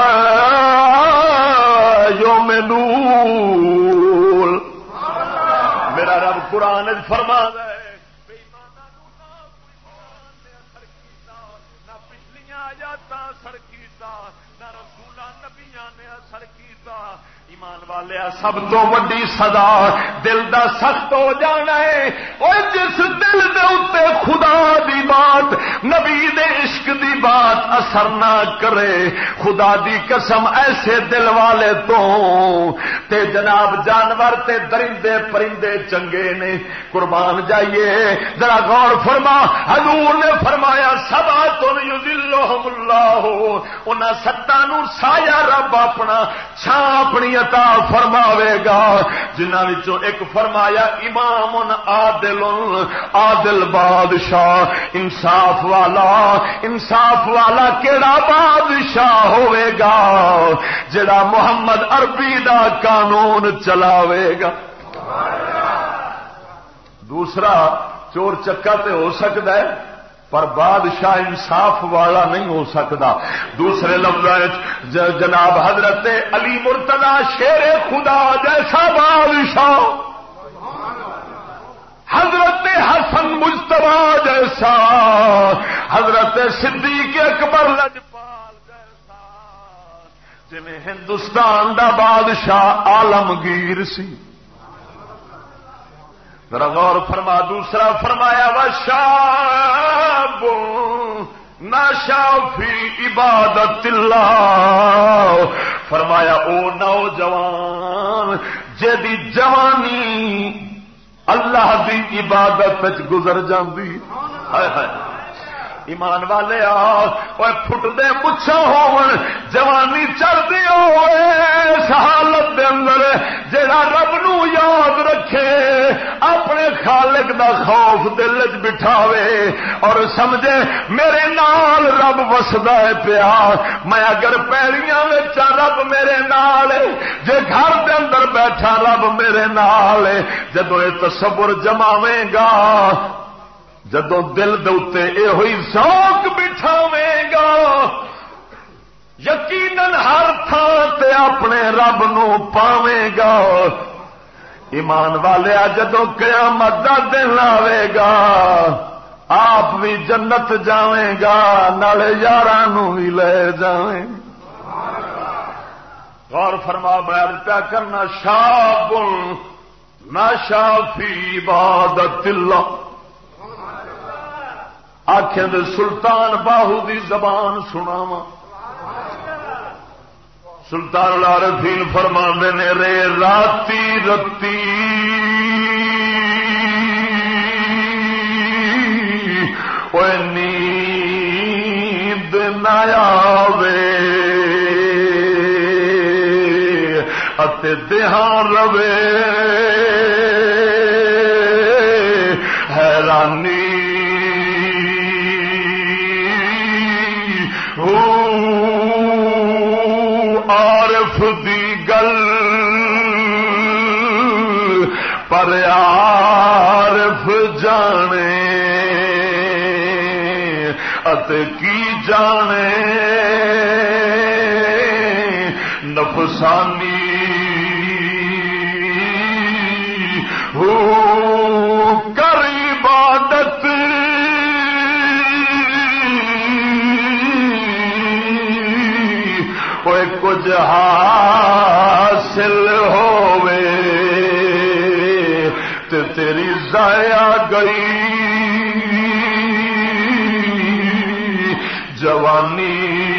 S1: ایمان والے سب تو وڈی سدا دل دا سخت ہو جانا ہے۔ اور جس دل دے اتنے خدا دی بات، نبی دے عشق دی بات اثر نہ کرے۔ خدا دی قسم ایسے دل والے تو تے جناب جانور تے درندے پرندے چنگے نے۔ قربان جائیے۔ ذرا غور فرما۔ حضور نے فرمایا، سبا تم یذلہم اللہ۔ انہاں ستاں نو سایہ رب اپنا چھا اپنی عطا فرماوے گا۔ جنہوں ایک فرمایا، امام عادل عادل بادشاہ، انصاف والا انصاف والا کیڑا بادشاہ ہوئے گا، جڑا محمد عربی دا قانون چلاوے گا. دوسرا، چور چکا تے ہو سکتا ہے پر بادشاہ انصاف والا نہیں ہو سکتا۔ دوسرے لفظ جناب حضرت علی مرتدا شیر خدا جیسا بادشاہ۔ حضرت حسن مجتبا جیسا۔ حضرت صدیق اکبر لجپال جیسا۔ جی ہندوستان دا بادشاہ عالمگیر سی۔ ذرا غور فرما، دوسرا فرمایا نشا فی عبادت اللہ فرمایا، او نوجوان جی جوانی اللہ دی عبادت گزر جاندی ہائے ہائے۔ ایمان والے آٹتے مچھا ہون جوانی چلتی ہو حالت دے اندر جڑا رب نو یاد رکھے، اپنے خالق دا خوف دل چ بٹھاوے اور سمجھے میرے نال رب وسدا ہے پیا۔ میں اگر پیڑیاں رب میرے نال، جے گھر دے اندر بیٹھا رب میرے نال جدو یہ تصور جماوے گا جدو دل دے یہ ہوئی سوک بٹھاوے گا، یقیناً ہر تھان تے اپنے رب نو پاوے گا۔ ایمان والے جدو قیامت کا دن آئے گا، آپ بھی جنت جائیں گا، نالے یار بھی لے جائیں غور فرما بیر پیا کرنا شاپ نہ شافی عبادت اللہ۔ آخر سلطان باہو دی زبان سناواں۔ سلطان العارفین فرما نے، رے راتی رتی۔ نیند نیا وے دہان روے۔ حیرانی کی جانے۔ نفسانی کچھ حاصل ہووے تو تیری ضائع گئی۔ جوانی۔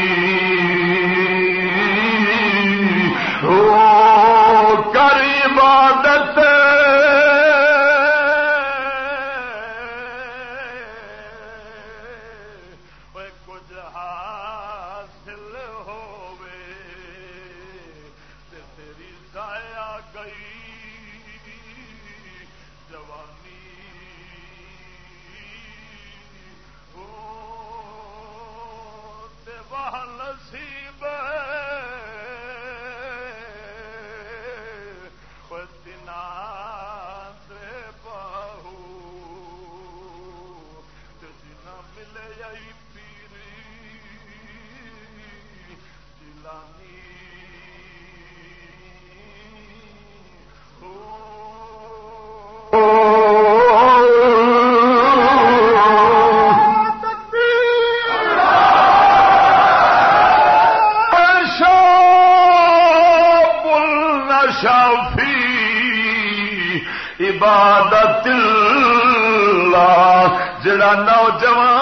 S1: عبادت اللہ جڑا نوجوان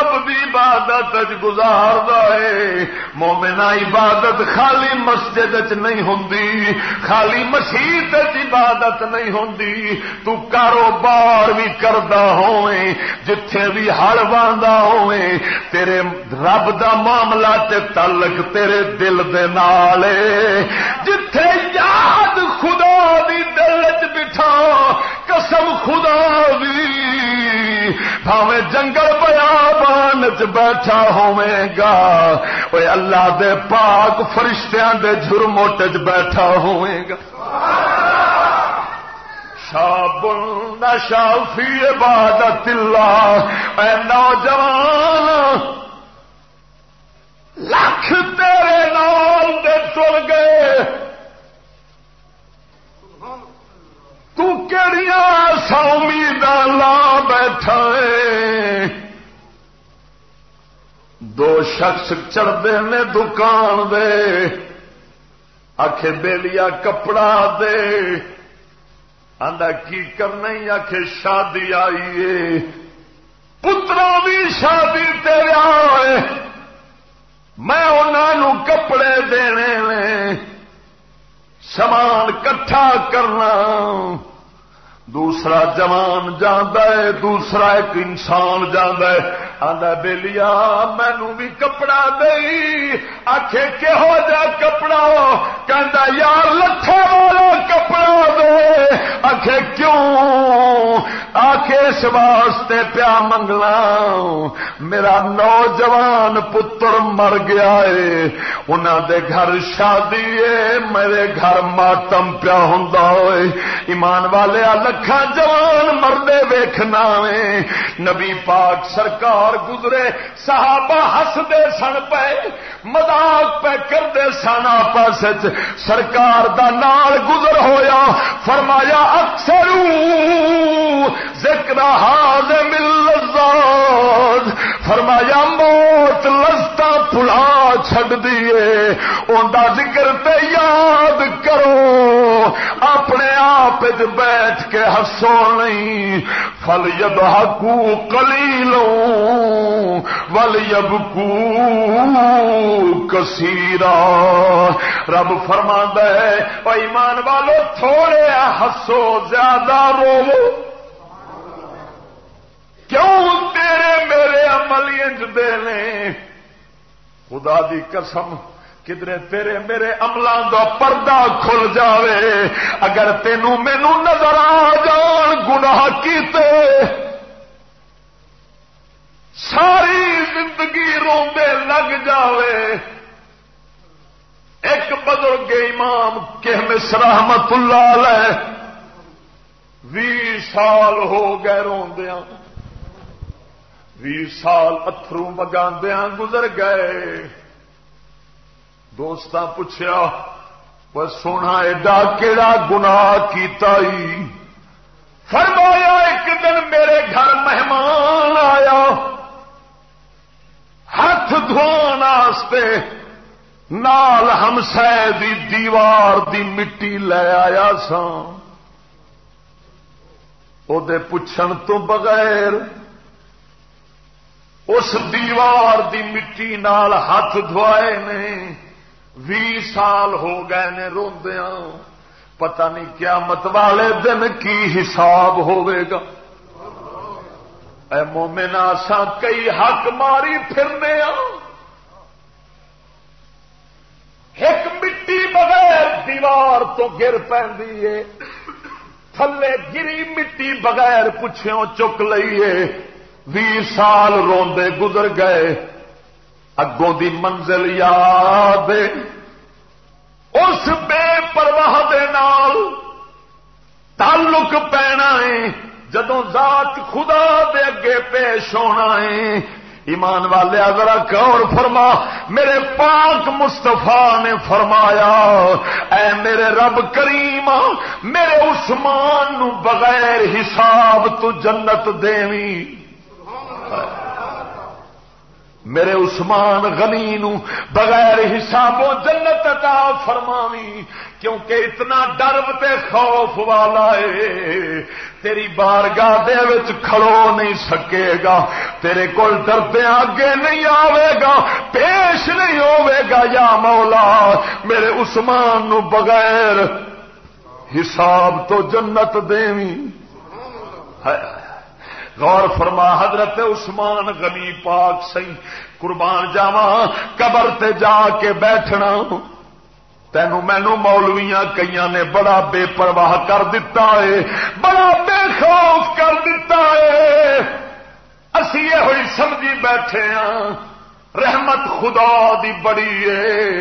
S1: رب دی عبادت گزار ہے۔ مومنا عبادت خالی مسجد چ نہیں ہوں خالی مسیح عبادت نہیں ہوں تو کاروبار بھی کردا ہوئے، جتھے بھی ہڑ باندھا ہوئے، تیرے رب دا معاملہ تے تعلق تیرے دل دے نال جتھے یاد خدا دی دل چ بٹھا، قسم خدا بھی بھاوے جنگل بیابان چ بیٹھا ہوئے گا۔ وہ اللہ دے پاک فرشتیاں دے جرموٹ چ بیٹھا ہوئے گا۔ شاب شافی عبادت اللہ۔ اے نوجوان، لکھ تیرے نام دے تر گئے سومی لا بیٹھا دو شخص چڑھتے نے دکان دے۔ آخ بےلیا کپڑا دے۔ آدھا کی کرنا آخ شادی آئی پترا بھی شادی تیرے آئے میں انہوں کپڑے دینے سامان کٹھا کرنا۔ دوسرا جوان جانا ہے دوسرا ایک انسان جانا ہے۔ آدھا بےلیا مینو بھی کپڑا دئی آخے کہہو جا کپڑا کہ یار لکھا والا کپڑا دے آخے کیوں آخے اس واسطے پیا منگنا میرا نوجوان پتر مر گیا ہے انہوں دے گھر شادی ہے میرے گھر ماتم پیا ہوں ایمان والے لکھان جوان مردے ویخنا نبی پاک سرکار گزرے، صحابہ ہسدے سن پے مزاق پہ کرتے سن آپس سرکار دا نال گزر ہویا، فرمایا اکثر ذکر ہاض مل فرمایا، موت لستا پلا چڈ دیے ان ذکر تے یاد کرو، اپنے آپ بیٹھ کے ہسو نہیں۔ فل یب ہکو کلی لو ول کو کسیرا رب فرما ہے ایمان والو، تھوڑے ہسو زیادہ رو کیوں تیرے میرے عمل انج دے خدا دی قسم، کدرے تیرے میرے عملوں کا پردہ کھل جاوے۔ اگر تینوں مینو نظر آ جان، گناہ کیتے؟ ساری زندگی روندے لگ جاوے۔ ایک بزرگ امام کہ رحمت اللہ علیہ بھی سال ہو گئے روندیا بھی سال اترو مگاندیا گزر گئے۔ دوست پوچھا وہ سونا ایڈا کہڑا گنا فرمایا، ایک دن میرے گھر مہمان آیا ہاتھ دھونے نال ہم دی دیوار دی مٹی لے آیا سا پوچھن تو بغیر اس دیوار دی مٹی نال ہاتھ دھوائے نے بھی سال ہو گئے نے روندیا پتہ نہیں کیا مت والے دن کی حساب گا۔ اے مومنا سا کئی حق ماری پھرنے ایک مٹی بغیر دیوار تو گر پی تھلے گری مٹی بغیر پچھوں چک لئیے۔ بھی سال روندے گزر گئے۔ اگوں دی منزل یاد اس بے پرواہ تعلق پینا ہے جدو ذات خدا دے اگے پیش ہونا ہے، ایمان والے ذرا غور فرما، میرے پاک مستفا نے فرمایا، اے میرے رب کریم، میرے عثمان نو بغیر حساب تو جنت دیوی میرے عثمان غنی نو بغیر حساب و جنت عطا فرماوی، کیونکہ اتنا ڈر تے خوف والا ہے۔ تیری بارگاہ دے وچ کھڑو نہیں سکے گا، تیرے کول ڈردے آگے نہیں آوے گا، پیش نہیں ہوے گا۔ یا مولا، میرے عثمان نو بغیر حساب تو جنت دیوی غور فرما، حضرت عثمان غنی پاک سی قربان جاوا قبر تے جا کے بیٹھنا۔ تینو مینو مولویاں کئی نے بڑا بے پرواہ کر دیتا ہے، بڑا بے خوف کر دیتا ہے۔ اسی یہ ہوئی سمجھی بیٹھے ہاں رحمت خدا دی بڑی ہے۔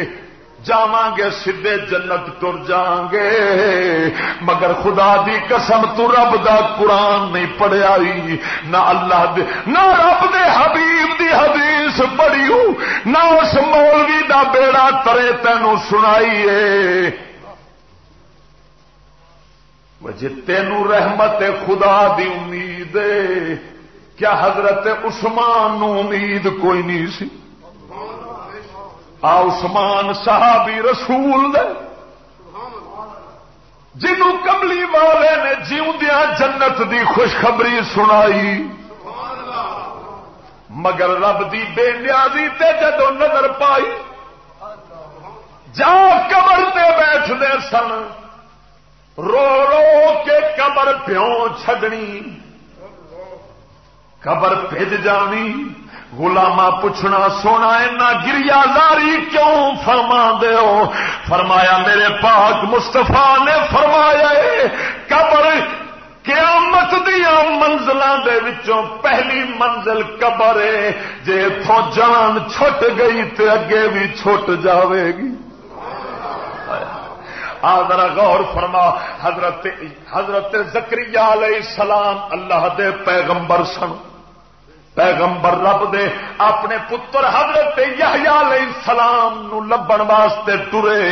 S1: گے سیدے جنت تر جان گے مگر خدا دی قسم، تو رب دا قرآن نہیں پڑھیا نہ اللہ دے، نہ رب دے حبیب دی حدیث پڑھی نہ اس مولوی دا بیڑا ترے تینوں سنائیے جی تینوں رحمت خدا دی امید کیا حضرت عثمان نو امید کوئی نہیں سی؟ آسمان صحابی رسول دے۔ جنوں کملی والے نے جیوندیا جنت دی خوشخبری سنائی۔ مگر رب دی بے نیازی تے جدو نظر پائی، جا کمر تے بیٹھتے سن۔ رو رو کے کمر پیوں چھڈنی۔ قبر بھج جانی۔ گلاما پوچھنا سونا، اینا گریا داری کیوں فرما دیو فرمایا میرے پاک مستفا نے فرمایا قبر قیامت دیا منزل پہلی منزل قبر ہے۔ جی اتوں جان چھٹ گئی تو اگے بھی چھٹ جاوے گی۔ آدر غور فرما، حضرت حضرت زکری علیہ السلام اللہ دے پیغمبر سن۔ پیغمبر رب دے اپنے پتر حضرت علیہ السلام نو لبن واسطے ٹرے۔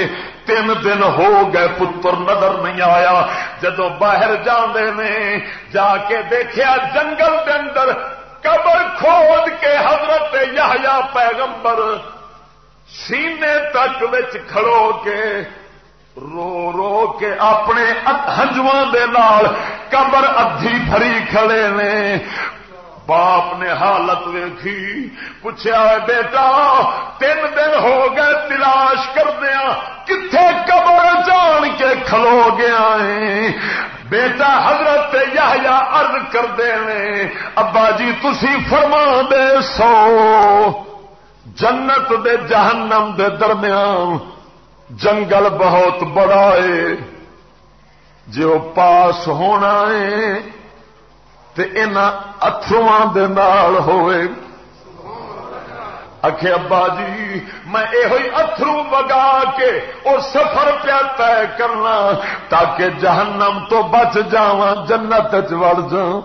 S1: تین دن ہو گئے پتر نظر نہیں آیا۔ جدو باہر جاندے نے، جا کے دیکھا جنگل دے اندر قبر کھود کے حضرت یا پیغمبر سینے تک وچ کھڑو کے رو رو کے اپنے ہنجواں دے نال قبر ادھی بھری کھڑے نے۔ باپ نے حالت ویکھی پوچھا بیٹا، تین دن ہو گئے تلاش کردیا کتنے قبر جان کے کھلو گیا ہے بیٹا حضرت یا ارد کر دے ابا جی تھی فرما دے سو، جنت دے جہنم دے درمیان جنگل بہت بڑا ہے جو پاس ہونا ہے اترو ہوئے۔ اکھے ابا جی میں یہ اترو بگا کے اور سفر پیا طے کرنا تاکہ جہنم تو بچ جا جنت چڑ جاؤں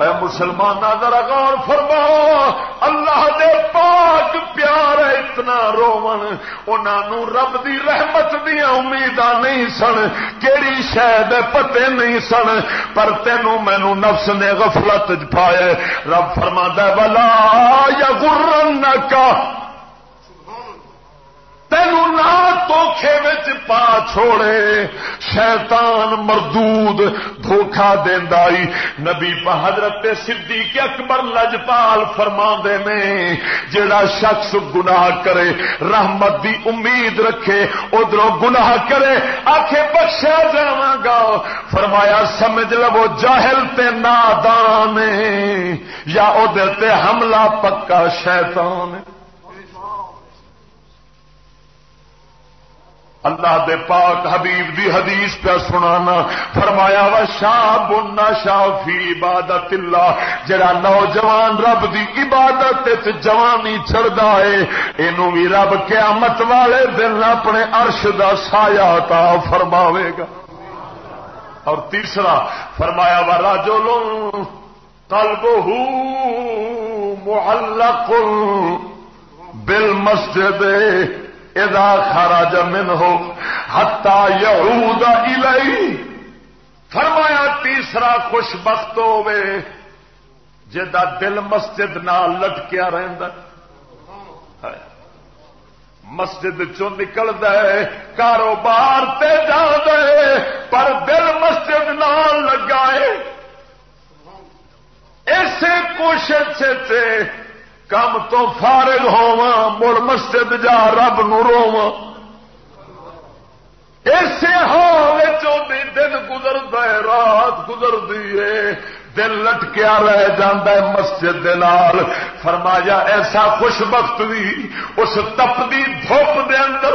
S1: اے مسلمان ذرا غور فرما اللہ دے پاک پیار اتنا رومن انہوں رب دی رحمت دیا امید نہیں سن، کیڑی شاید پتے نہیں سن، پر تینوں مینو نفس نے غفلت پایا رب فرما والا یا گرن کا تینو نہ دھوکھے پا چھوڑے۔ شیطان مردود دھوکھا دیندائی نبی پا حضرت صدیق اکبر لجپال فرما دے میں جڑا شخص گناہ کرے، رحمت دی امید رکھے ادھر گناہ کرے آخے بخشا جا گا۔ فرمایا، سمجھ لو، جاہل تے نادان یا ادھر تے حملہ پکا شیطان ہے۔ اللہ دے پاک حبیب دی حدیث پہ سنانا فرمایا وا شاہ بننا شاہ فی عبادت اللہ. جڑا نوجوان رب دی عبادت جوانی چڑھتا ہے، اینو بھی رب قیامت والے دن اپنے عرش دا سایہ تا فرماوے گا۔ اور تیسرا، فرمایا وا راجو لو کلب محلق ادا خارا جمن ہو ہتا یہود الی فرمایا تیسرا خوش بخت ہوے جا دل مسجد نال لٹکیا رہتا مسجد چ نکل دے کاروبار تے جا دے پر دل مسجد نال لگائے اسی کوشش سے کم تو فارغ ہوا مڑ مسجد جا رب نو رو اسی حال دن گزرتا ہے، رات گزرتی ہے۔ دل لٹکیا رہ جاندہ ہے مسجد دلال فرمایا، ایسا خوش بخت بھی اس تپتی دھوپ دے اندر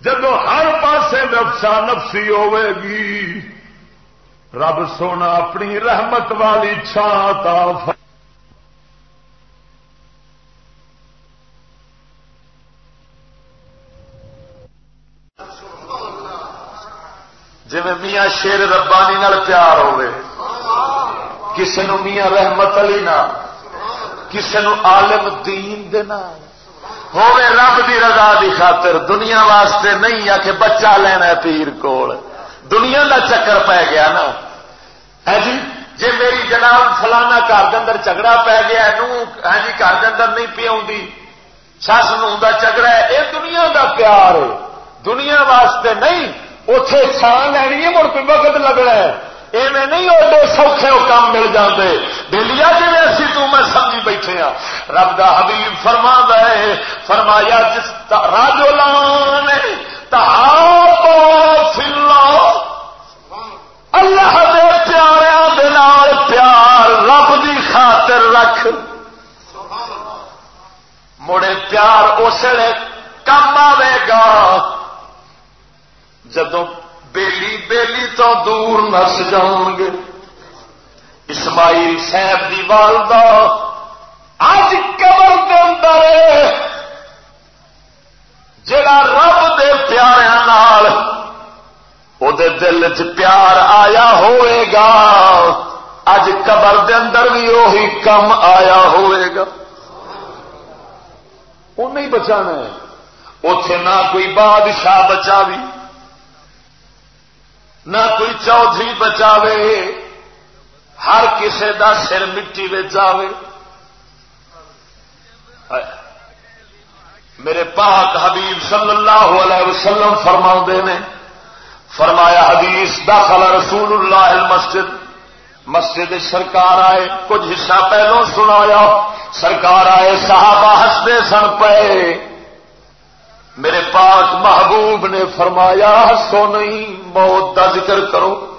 S1: جب ہر پاسے نفسا نفسی ہوے گی۔ رب سونا، اپنی رحمت والی چھان تا جی میاں شیر ربانی نال پیار ہوے کسی نو میاں رحمت علی نہ کسی نو عالم دین دے ہوے رب دی رضا دی خاطر دنیا واسطے نہیں آ کہ بچہ لینا پیر کول۔ دنیا دا چکر پی گیا نا۔ ہے جی جی میری جناب فلانا گھر کے اندر جھگڑا پی گیا ہے جی گھر اندر نہیں پی آؤں سس نو جھگڑا ہے یہ دنیا دا پیار ہے۔ دنیا واسطے نہیں اتے چھان لینی ہے، مڑ کوئی وقت لگنا ہے۔ میں نہیں اوڈے سوکھے وہ کام مل جاتے دلیا جی ایسی تو میں سمجھی بیٹھے ہاں۔ رب دا حبیب فرما دے فرمایا جس راجو لان فلا اللہ دے پیاریاں دلال پیار، رب دی خاطر رکھ۔ مڑے پیار اسے کم آئے گا۔ جدو بیلی بیلی تو دور نس جان گے۔ اسماعیل صاحب کی والدہ اج قبر کے اندر جڑا رب دے پیار وہ دل چ پیار آیا ہوئے گا اج قبر دے اندر بھی وہی کم آیا ہوئے گا۔ وہ نہیں بچانا اتے نہ کوئی بادشاہ بچا بھی نہ کوئی چودھری بچاوے، ہر کسے دا سر مٹی آئے میرے پاک حبیب صلی اللہ علیہ وسلم فرما نے، فرمایا حدیث، داخل رسول اللہ المسجد، مسجد سرکار آئے، کچھ حصہ پہلو سنایا، سرکار آئے، صحابہ ہستے سن پے میرے پاک محبوب نے فرمایا ہسو نہیں موت کا ذکر کرو۔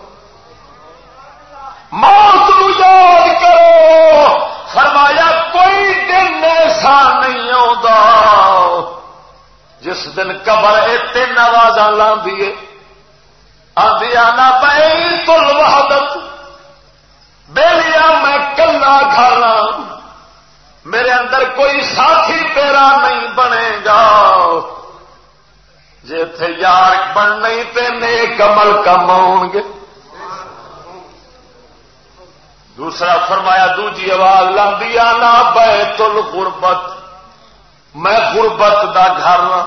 S1: موت یاد کرو۔ فرمایا، کوئی دن ایسا نہیں آتا جس دن قبر تین آواز لاندی آدھی آنا پہ تل وحدت۔ بےلیا میں کلا کھانا میرے اندر کوئی ساتھی تیرا نہیں بنے گا۔ جی اتے یار بن نہیں تے نیک عمل کم آؤ گے۔ دوسرا فرمایا، دوجی آواز لاندی آنا بے تل غربت میں غربت دا گھر ہاں،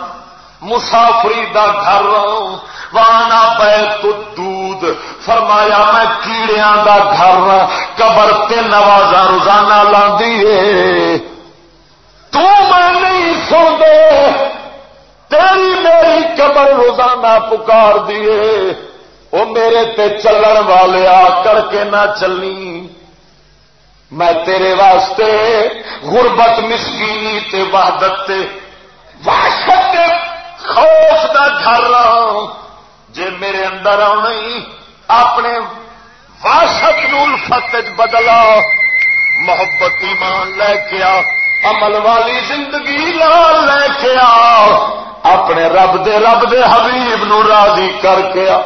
S1: مسافری دا گھر ہاں، وانا پے تو دودھ فرمایا، میں کیڑیاں دا گھر ہاں، قبر تین آواز روزانہ لاندی ہے۔ تو میں نہیں سن دے تیری میری قبر روزانہ پکار دیے وہ میرے تے چلن والے آ کر کے نہ چلنی۔ میں تیرے واسطے غربت مسکینی تے وحدت تے وحشت خوف دا گھر رہا جے میرے اندر آنی اپنے واسط الفت بدلا، محبت ایمان لے کے آ۔ عمل والی زندگی لال لے کے آ۔ اپنے رب دے رب دے حبیب نو راضی کر کے آ۔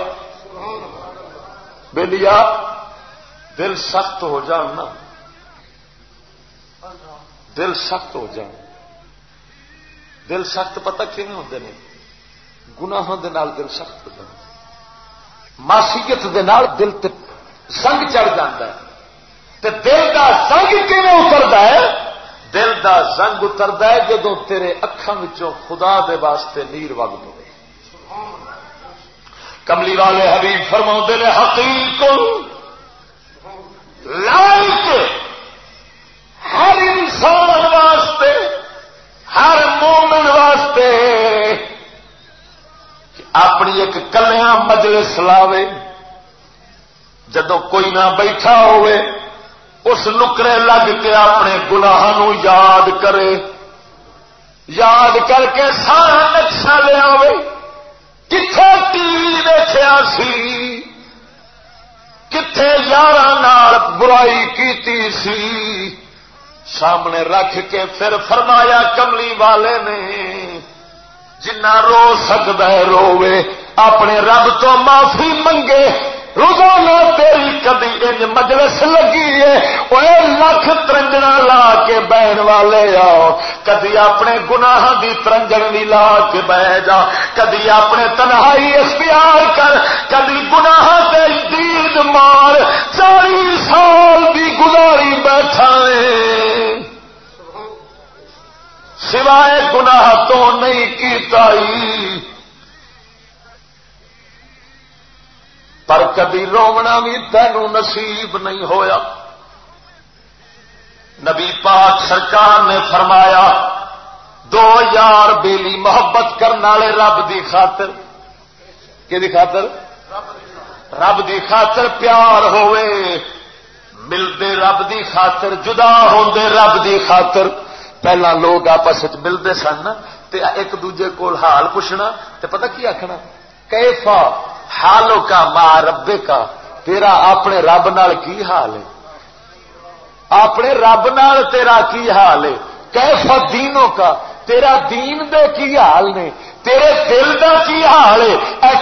S1: بلیا، دل سخت ہو جانا دل سخت ہو جان۔ دل سخت پتہ کھے ہوتے ہیں گناہوں دے نال دل سخت ہو جائے ماسیت دے نال دل تے سنگ چڑھ جاتا ہے۔ تے دل دا سنگ کیون اترتا ہے؟ دل دا سنگ اترتا ہے جدو تیرے اکھان وچوں خدا دے واسطے نیر وگ دے کملی والے حبیب فرما نے حقیق لائک ہر انسان واسطے، ہر مومن واسطے اپنی ایک کلیا مجلس لاوے جدو کوئی نہ بیٹھا ہوئے اس نکرے لگ کے اپنے گناہ یاد کرے۔ یاد کر کے سارا نقشہ لیا کتنے ٹی وی دیکھا سی؟ کتنے یار برائی کیتی سی؟ سامنے رکھ کے پھر فرمایا کملی والے نے جنا رو سکتا ہے روے اپنے رب تو معافی منگے۔ روزانہ تیری کدی انج مجلس لگی ہے؟ لکھ ترنجنا لا کے بہن والے آؤ۔ کدی اپنے گناہ دی ترنجن بھی لا کے بہ جا۔ کدی اپنے تنہائی اختیار کر۔ کدی گناہ دے دید مار۔ چالی سال دی گزاری بیٹھا سوائے گناہ تو نہیں کیتا پر کدی رونا بھی تینوں نصیب نہیں ہویا نبی پاک سرکار نے فرمایا دو یار بیلی محبت کرنے والے رب دی خاطر کہ خاطر رب دی خاطر پیار ہوئے ملتے رب دی خاطر جدا ہوندے رب دی خاطر پہلا لوگ آپس ملتے سن ایک دوجے کو حال پوچھنا تو پتہ کی آخنا کیفا حالوں کا ماں ربے کا؟ تیرا اپنے رب نال کی حال ہے؟ اپنے رب نال تیرا کی حال ہے؟ کیفا دینوں کا؟
S2: تیرا دین دے کی حال نے؟ تیرے دل کا کی حال ہے؟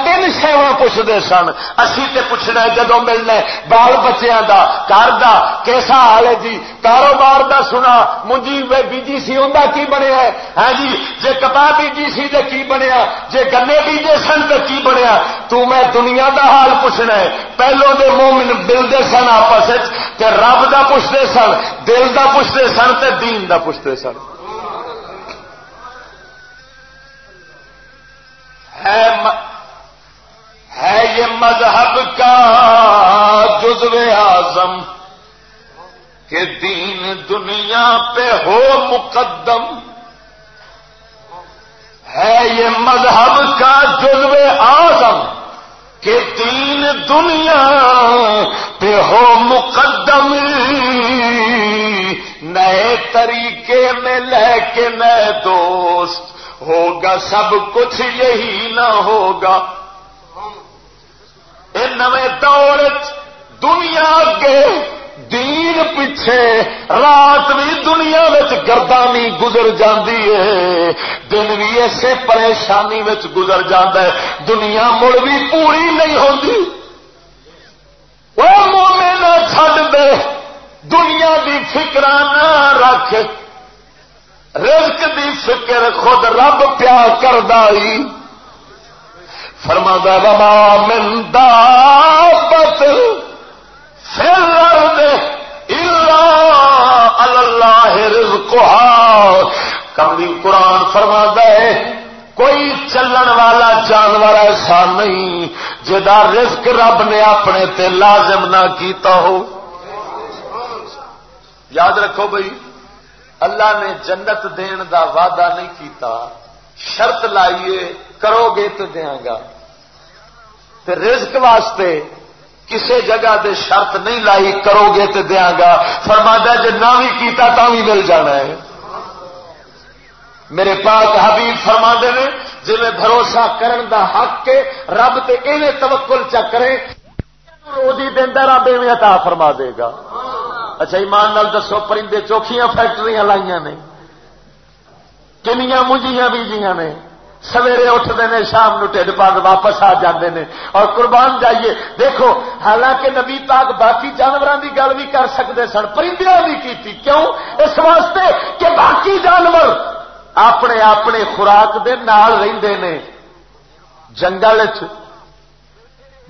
S2: تین شہر پوچھتے سن۔ اسی تے پوچھنا جدو ملنا بال بچیا کا گھر کا کیسا حال ہے جی؟ کاروبار دا سنا۔ منجی بیجی سی ان کی بنیا ہے؟ ہاں جی جی کپا بیجی سی تو کی بنیا؟ جی گنے بیجے سن تو کی بنیا؟ تو میں دنیا دا حال پوچھنا ہے۔ پہلو دے مومن ملتے سن آپس رب دا پوچھتے سن، دل دا پوچھتے سن، تے دین دا پوچھتے سن۔ ہے یہ مذہب کا جزو اعظم کہ دین دنیا پہ ہو مقدم۔ ہے یہ مذہب کا جزو اعظم کہ دین دنیا پہ ہو مقدم۔ نئے طریقے میں لے کے نئے دوست۔ ہوگا، سب کچھ یہی نہ ہوگا۔ نویں دور دنیا کے دین پیچھے۔ رات بھی دنیا گردانی گزر جاندی ہے۔ دن بھی اسے پریشانی گزر جاندہ ہے۔ دنیا مڑ بھی پوری نہیں ہوتی وہ مومے نہ چڈ دے۔ دنیا کی فکر نہ رکھ۔ رزق دی فکر خود رب پیا کر دائی فرما بابا مندا اللہ رزقها۔ کملی قرآن فرما ہے، کوئی چلن والا جانور ایسا نہیں جا رزق رب نے اپنے تے لازم نہ کیتا ہو۔ یاد رکھو بھائی اللہ نے جنت دین دا وعدہ نہیں کیتا، شرط لائیے کرو گے تو دیا گا رزق واسطے کسی جگہ دے شرط نہیں لائی کرو گے تو دیا گا فرما جی نہ بھی کیتا تا بھی مل جانا ہے۔ میرے پاک حبیب فرما دے جی بھروسہ کرن دا حق کے رب تے ایویں توکل چا کرے روزی دینا رب ایویں عطا فرما دے گا۔ اچھا ایمان نال دسو، پرندے چوکھیاں فیکٹریاں لائیا نے۔ کنیاں مجھیاں بیجیاں نے۔ سویرے اٹھتے ہیں شام نو ٹھڈ پاگ واپس آ جاتے ہیں اور قربان جائیے۔ دیکھو، حالانکہ نبی پاک باقی جانوروں کی گل بھی کر سکتے سن پرندے بھی کی کیوں؟ اس واسطے کہ باقی جانور اپنے اپنے خوراک دے نال رہندے نے۔ جنگل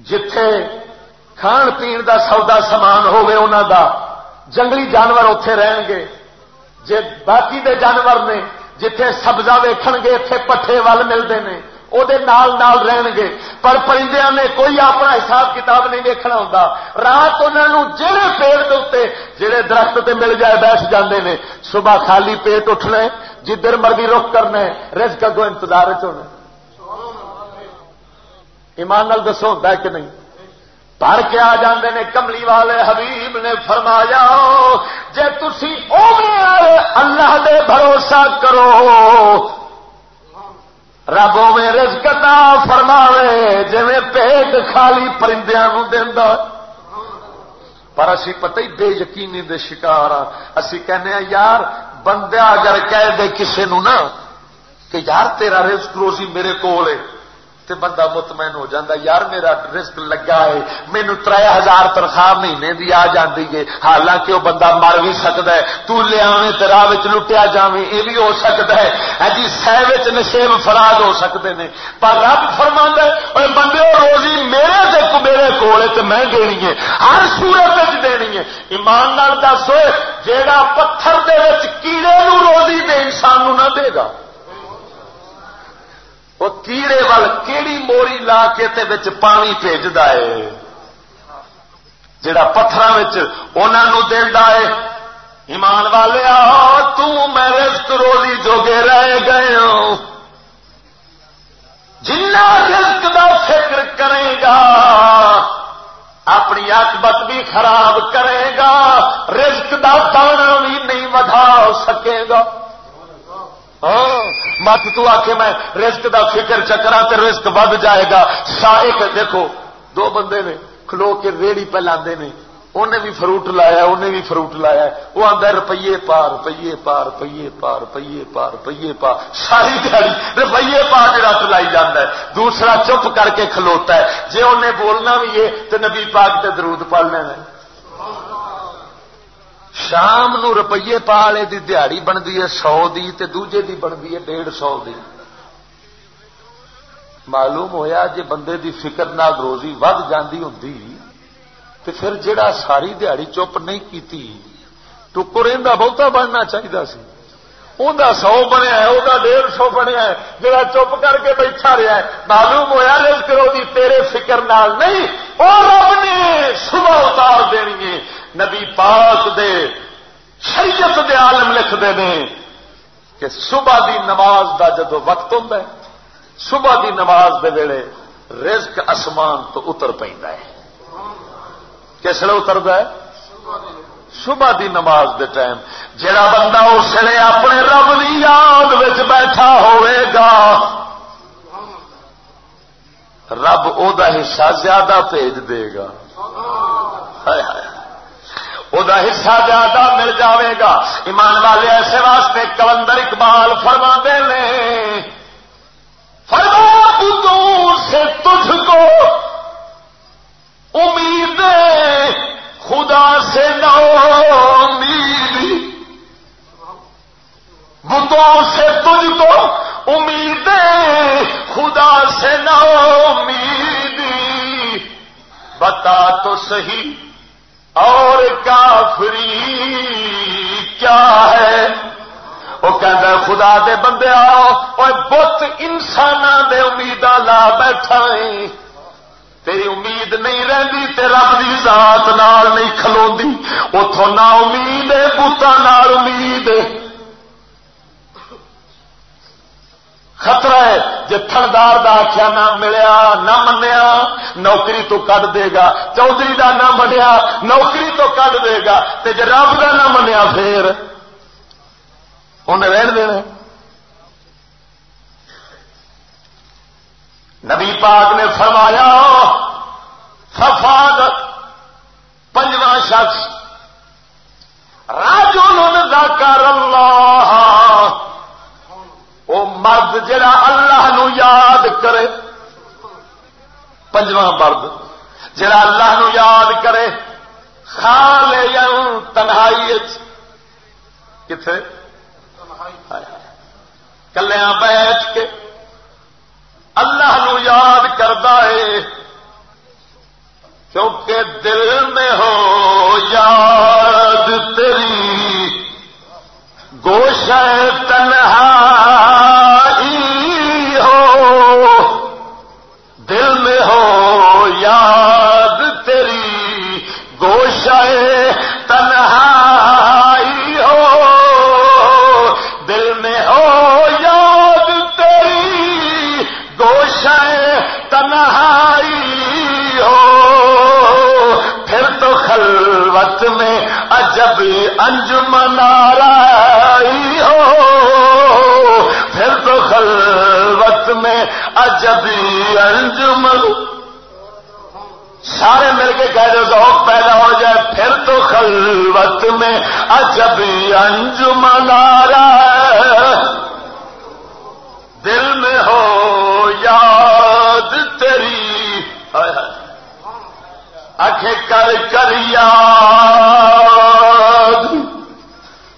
S2: جتھے کھان پین دا سودا سامان ہوے انہوں دا جنگلی جانور اتے رہن گے۔ جے باقی دے جانور نے جتھے سبزہ ویکھن گے اتے پٹھے ول ملتے ہیں وہ رہن گے۔ پر پرندے نے کوئی اپنا حساب کتاب نہیں دیکھنا ہوں رات انہوں جہے پیڑ کے جہے درخت تے مل جائے، بیٹھ جاندے نے۔ صبح خالی پیٹ اٹھنا جدھر مرضی رخ کرنا رزق کو انتظار چنا ایمان نال دسو ہوتا کہ نہیں؟ بھر کے آ جاندے نے، کملی والے حبیب نے فرمایا، جے تسی اوے اللہ دے بھروسہ کرو۔ رب میں رزکتا فرماوے جی پیٹ خالی پرندیاں دینا پر اسی پتہ ہی بے یقینی دے شکار ہاں اسی کہنے ہیں، یار بندہ اگر کہہ دے کسے نو نا کہ یار تیرا رزق روزی میرے کول ہے تے بندہ مطمئن ہو جاتا یار میرا رسک لگا ہے مینو تر ہزار تنخواہ مہینے دی آ جاتی ہے۔ حالانکہ وہ بندہ مر بھی سکتا ہے، تو لیا راہ لٹیا جائے یہ بھی ہو سکتا ہے۔ ہاں جی سہ نشیب فراد ہو سکتے ہیں پر رب فرما ہے اور بندے روزی میرے دیکھ میرے کول تو میں دینی ہے۔ ہر سورت دینی ہے۔ ایمان نال دس ہوئے جہاں پتھر دے کیڑے نو روزی دے انسان نو نہ دے گا۔ وہ کیڑے وال کیڑی موری لا کے تے پانی بھیجتا ہے جڑا پتھر دینا ہے ایمان والے رزق روزی جوگے رہ گئے ہو جنا رزق دا فکر کرے گا اپنی اکبت بھی خراب کرے گا رزق دا دانا بھی نہیں ودا سکے گا ہاں، مت تو آ کے میں رسک دا فکر چکرا تو رسک ود جائے گا۔ شاہ دیکھو، دو بندے نے کھلو کے ریڑی پہ لاندے نے۔ انہیں بھی فروٹ لایا انہیں بھی فروٹ لایا وہ آتا روپیے پا روپیے پا روپیے پا روپیے پا روپیے پا ساری دیہی روپیے پا کے رت لائی جانا ہے۔ دوسرا چپ کر کے کھلوتا ہے۔ جی انہیں بولنا بھی ہے تو نبی پاک تے درود پڑھ لینا شام نو روپیے پا والے دی دیہڑی بنتی ہے، سو دی تے دوجے دی بنتی ہے، ڈیڑھ سو دی۔ معلوم ہویا جی بندے دی فکر نال روزی ود جاندی ہوں تو پھر جڑا ساری دیہڑی چپ نہیں کیتی، ٹکر اندر بہتا بننا چاہیے سی۔ انہیں سو بنیا ہے وہ ڈیڑھ سو بنیا ہے جڑا چپ کر کے بیٹھا رہا ہے۔ معلوم ہوا رز کرو دی تیرے فکر نال نہیں وہ رب نے صبح اتار دینی ہے۔ نبی پاک دے شریعت دے عالم لکھتے ہیں کہ صبح دی نماز دا جدو وقت ہوں صبح دی نماز دے ویلے رزق اسمان تو اتر پہ ہے۔ کس لیے اترتا ہے؟ صبح دی نماز دے ٹائم۔ جڑا بندہ اس لیے اپنے رب کی یاد وچ بیٹھا ہوئے گا، رب او دا حصہ زیادہ بھیج دے گا۔ او دا حصہ زیادہ مل جاوے گا ایمان والے ایسے واسطے کلندر اقبال فرما دے فرما سے تجھ کو امید خدا سے نو امید بتوں سے تجھ کو امید خدا سے نو امید بتا تو صحیح اور کافری کیا ہے؟ وہ کہہ خدا دے بندے آؤ اور بت انسان دے امید لا بیٹھا تیری امید نہیں رہی تے رب دی ذات نال نہیں کلو اتوں نہ امید ہے بوتان امید خطرہ ہے۔ جی تھندار کا آخیا نہ ملیا، نہ منیا، نوکری تو کٹ دے گا۔ چودھری کا نہ منیا، نوکری تو کٹ دے گا۔ تے جی رب کا نہ منیا پھر انہیں رہن دینا۔ نبی پاک نے فرمایا، ففاد پنجواں شخص۔ راجو ذکر اللہ۔ وہ مرد جڑا اللہ نو یاد کرے۔ پنجواں مرد جڑا اللہ نو یاد کرے۔ خال تنہائی کتنے کلیا بیٹھ کے اللہ نو یاد کرتا ہے۔ کیونکہ دل میں ہو یاد تیری۔ گوش تنہائی ہو، دل میں ہو یاد تیری گوش تنہائی ہو، دل میں ہو یاد تیری گوش تنہائی ہو۔ پھر تو خلوت میں عجب انجمنارا آرائی ہو، پھر تو خلوت میں عجب انجمن سارے مل کے کہہ دو ذوق پیدا ہو جائے، پھر تو خلوت میں عجب انجمن آرا دل میں ہو یاد تیری۔ اکھ کر کر یاد۔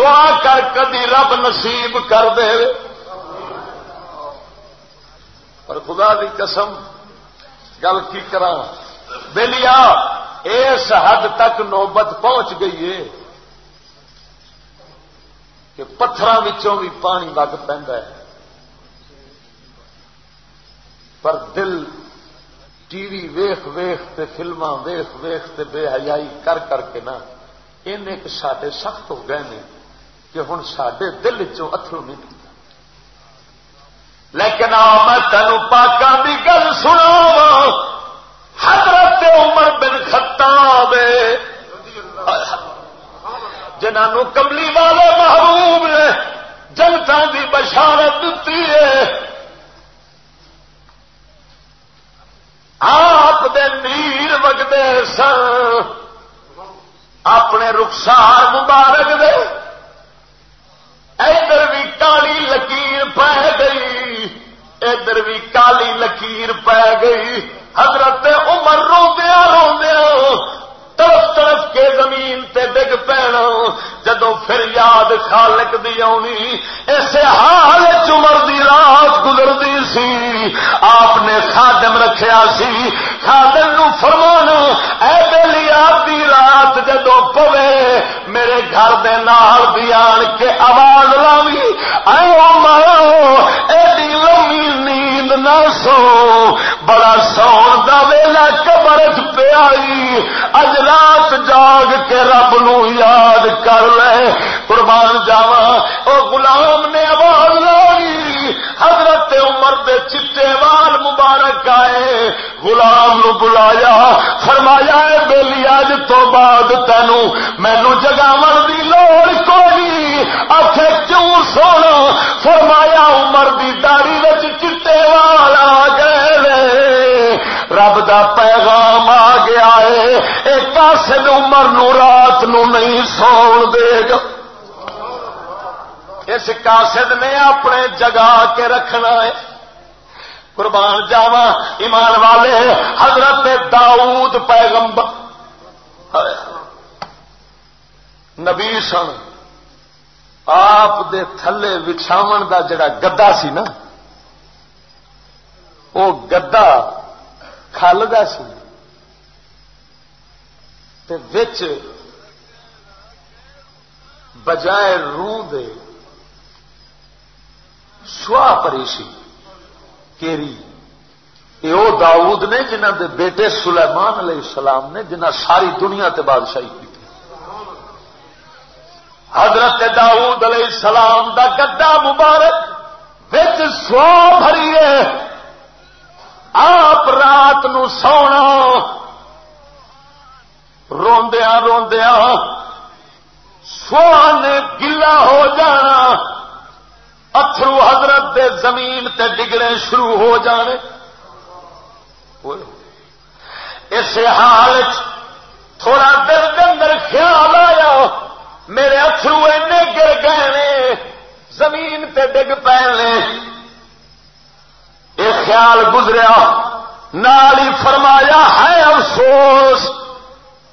S2: دعا کر کدی رب نصیب کر دے۔ پر خدا دی قسم، گل کی کرا بلیا، اس حد تک نوبت پہنچ گئی ہے کہ پتھر بھی پانی وگ پہ پر دل ٹی وی ویخ ویخ تے فلما ویخ ویخ تے بے حیائی کر کر کے نا ان ایک سڈے سخت ہو گئے ہیں کہ ہوں سڈے دل چترو نہیں لیکن آ میں تینوں پاکوں کی گل سنا حضرت عمر بن خطاب۔ جنہوں کملی والے محبوب نے جنتا کی بشارت دیتی ہے۔ آپ دے نیر وگتے سن۔ اپنے رخسار مبارک دے۔ ادھر بھی کالی لکیر پی گئی، ادھر بھی کالی لکیر پی گئی۔ حضرت عمر رو طرف طرف کے زمین تے ڈگ پینا، جدو پھر یاد خالق دی آنی اسے حال چمر دی رات گزرتی سی۔ آپ نے خادم رکھیا سی۔ خادم نو فرمانا، اے بلی آپ دی رات جدو پوے، میرے گھر دے نال دی آن کے آواز لاوی۔ اے عمر ایڈی لمبی نیند نہ سو، بڑا سون دا ویلا قبر پہ اج رات جاگ کے رب نو یاد کر لے۔ قربان جاوا او غلام نے آواز لائی۔ حضرت عمر دے چٹے وال مبارک آئے۔ غلام نو بلایا، فرمایا، اے بیلی، اج تو بعد تینو مینو جگاون چٹے وال آ گئے رب دا پیغام آ گیا ہے ایک کاسد عمر نو رات نو نہیں سون دے گا اس کاسد نے اپنے جگا کے رکھنا ہے قربان جاوا ایمان والے حضرت داؤد پیغمبر نبی سن آپ دے تھلے وچھاو دا جڑا گدا سی نا وہ گدا کھلدا سی وچ بجائے روح دے سوا پریشی کیری یہ وہ داؤد نے جنہ دے بیٹے سلیمان علیہ السلام نے جنہ ساری دنیا تے بادشاہی کی حضرت داؤد علیہ السلام دا گدا مبارک بچ سوا بھری ہے آپ رات نو سونا۔ روندیا روندیا۔ سوا نے گلا ہو جانا۔ اترو حضرت دے زمین تے ڈگنے شروع ہو جانے۔ اس حال تھوڑا دل کے اندر خیال آیا۔ میرے اترو اینے گر گئے زمین تے ڈگ پے یہ خیال گزریا، نال ہی فرمایا ہے افسوس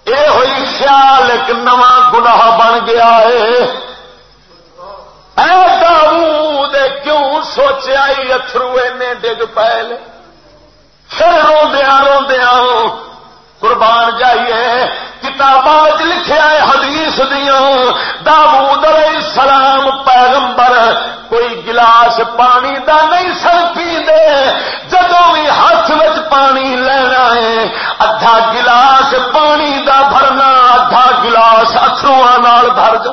S2: یہ ہوئی خیال ایک نواں گناہ بن گیا ہے۔ اے کیوں سوچیا ہی اترو اینے ڈگ پائے پھر روندیا روندیا قربان جائیے، کتاباں لکھا ہے، حدیث دیا داود علیہ السلام پیغمبر، کوئی گلاس پانی دا نہیں سر پی جدو بھی ہاتھ پانی لینا ہے ادھا گلاس پانی دا بھرنا ادھا گلاس اترو بھر جا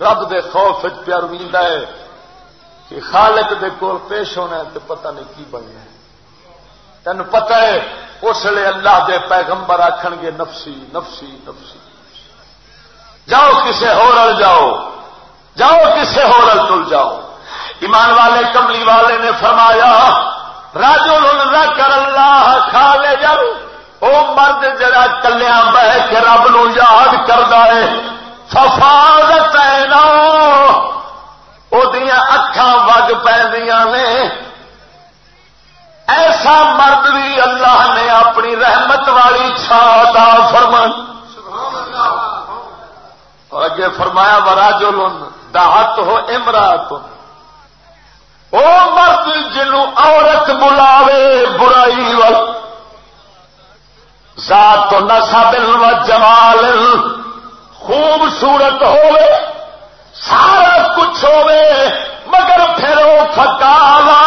S2: رب دے خوف پیار امید ہے کہ خالق دے کول پیش ہونا ہے تو پتہ نہیں کی بننا ہے۔ تین پتا ہے، اس لیے اللہ دے پیغمبر آخ گے، نفسی نفسی نفسی۔ جاؤ کسے ہو جاؤ جاؤ کسے ہو تل جاؤ۔ ایمان والے کملی والے نے فرمایا، راجو کر اللہ کھا لے جاؤ وہ مرد جڑا کلیا بہ کے رب نو یاد کرتا ہے ففاظت اکھان وگ پہ ایسا مرد بھی اللہ نے اپنی رحمت والی چھاتا فرما ایمان اور اگے فرمایا وراج دہت ہو امرات او مرد جنو عورت بلاوے برائی و ذات تو نسبل و جمال خوبصورت ہوئے سارا کچھ ہوئے مگر پھر وہ فکاوا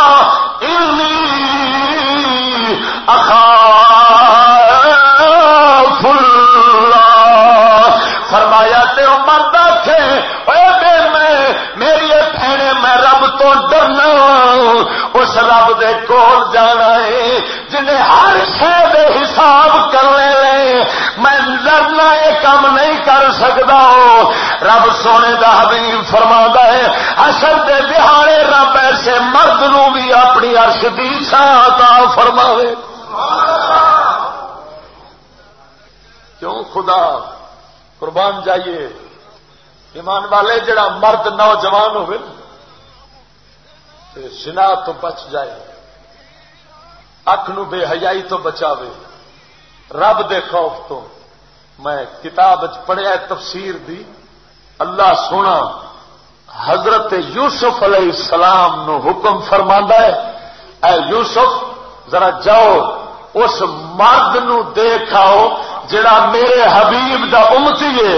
S2: اخا فرمایا تے مرد تھے میں، میری پھیڑے میں رب تو ڈرنا اس رب دے کول جانا ہے، جنہیں ہر شہ حساب کرنے لے۔ میں ڈرنا یہ کام نہیں کر سکتا۔ رب سونے کا حبیب فرما ہے اصل دے دہاڑے رب ایسے مرد نو بھی اپنی ارش کی سہتا فرماوے۔ کیوں خدا؟ قربان جائیے۔ ایمان والے، جڑا مرد نوجوان ہوئے سنا تو بچ جائے، اکھ نو بے حیائی تو بچاوے۔ رب دے خوف تو میں کتاب پڑھیا تفسیر دی۔ اللہ سونا حضرت یوسف علیہ السلام نو حکم فرما ہے، اے یوسف، ذرا جاؤ، اس مرد نو دیکھاؤ جڑا میرے حبیب دا امتی ہے۔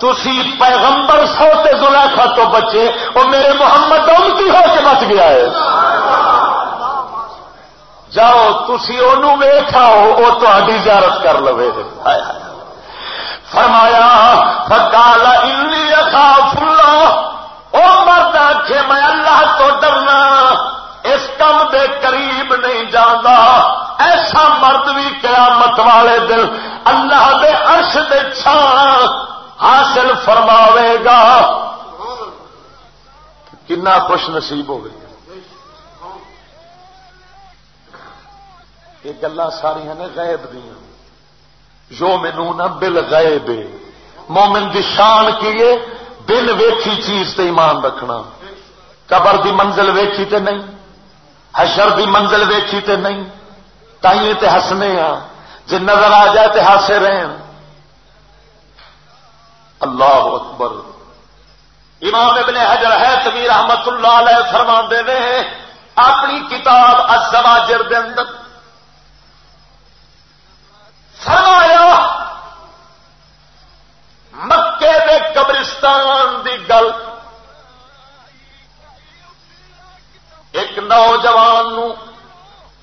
S2: تسی پیغمبر سو تے زلیخا تو بچے وہ میرے محمد امتی ہو کے بچ گیا ہے۔ جاؤ، تسی تھی ویخاؤ وہ تاری زیارت کر لو فرمایا فکال انی اخا فلا او مرد آخ میں اللہ تو ڈرنا، اس کم دے قریب نہیں جانا ایسا مرد بھی قیامت والے دل اللہ دے عرش دے چھان حاصل فرماوے گا۔ کنا خوش نصیب ہو گئی۔ یہ گلا ساریا نے غائب دیا جو مینو نہ بل گئے بے مومن دی شان کیے بل ویکھی چیز تے ایمان رکھنا۔ قبر دی منزل ویکھی تے نہیں۔ حشر دی منزل ویکھی تے نہیں۔ تائیے تے ہسنے ہاں۔ جی نظر آ جائے تے ہاسے رہن۔ اللہ اکبر۔ امام ابن حجر ہے تبیر احمد اللہ علیہ فرما دے اپنی کتاب الزواجر دے اندر۔ فرمایا، مکے دے قبرستان دی گل۔ ایک نوجوان نو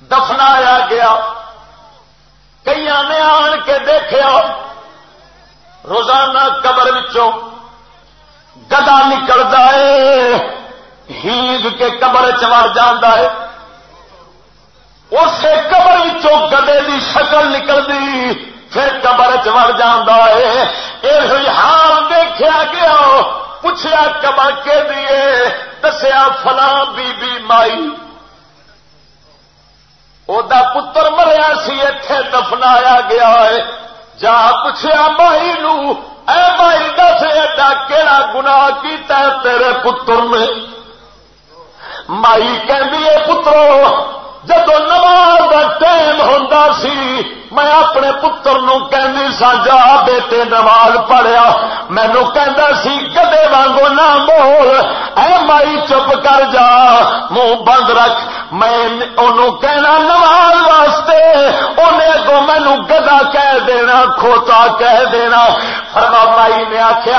S2: دفنایا گیا۔ کئی نے آن کے دیکھا روزانہ قبر گدا نکلتا ہے ہینگ کے قبر چڑ جانا ہے۔ اس قبر گدے کی شکل نکلتی پھر قبر چڑ جانا ہے۔ یہ حال دیکھا گیا پوچھا قبر کے دیے دسیا فلاں بی بی مائی وہ پتر مریا سی اتے دفنایا گیا ہے۔ جا پوچھا مائی نو، اے مائی دس، ایڈا کہڑا گنا کیتا ہے تیرے پتر نے؟ مائی کہ پترو جدو نماز کا ٹائم ہوں سی، میں اپنے پتر نو سا، جا بیٹے نماز پڑھیا۔ مینو سی کدے وانگو نہ بول اے مائی چپ کر جا، منہ بند رکھ۔ میں انہوں کہنا نماز واسطے، انہیں اگوں مینو گدا کہہ دینا، کھوتا کہہ دینا۔ فرما مائی نے آخیا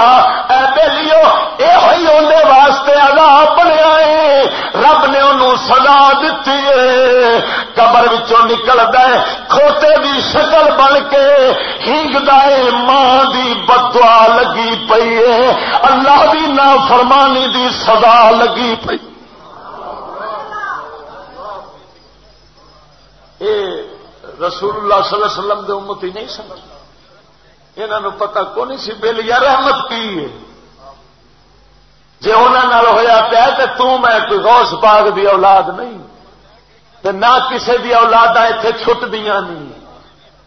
S2: اے بےلیو یہ اندر واسطے ادا بنیا ہے۔ رب نے انہوں سزا دیتی ہے۔ قبر نکل دے کھوتے دی شکل بن کے ہنگ دے ماں دی بدوا لگی پئی ہے۔ اللہ دی نا فرمانی دی سزا لگی پئی۔ اے رسول اللہ صلی اللہ علیہ وسلم دے امتی نہیں سمجھتا۔ انہوں پتا کو نہیں سی بل یا رحمت کی ہے۔ جی انہوں ہوا پیا تو میں کوئی غوث پاک دی اولاد نہیں۔ نہ کسی دی اولاد اتے چھٹ دیا نہیں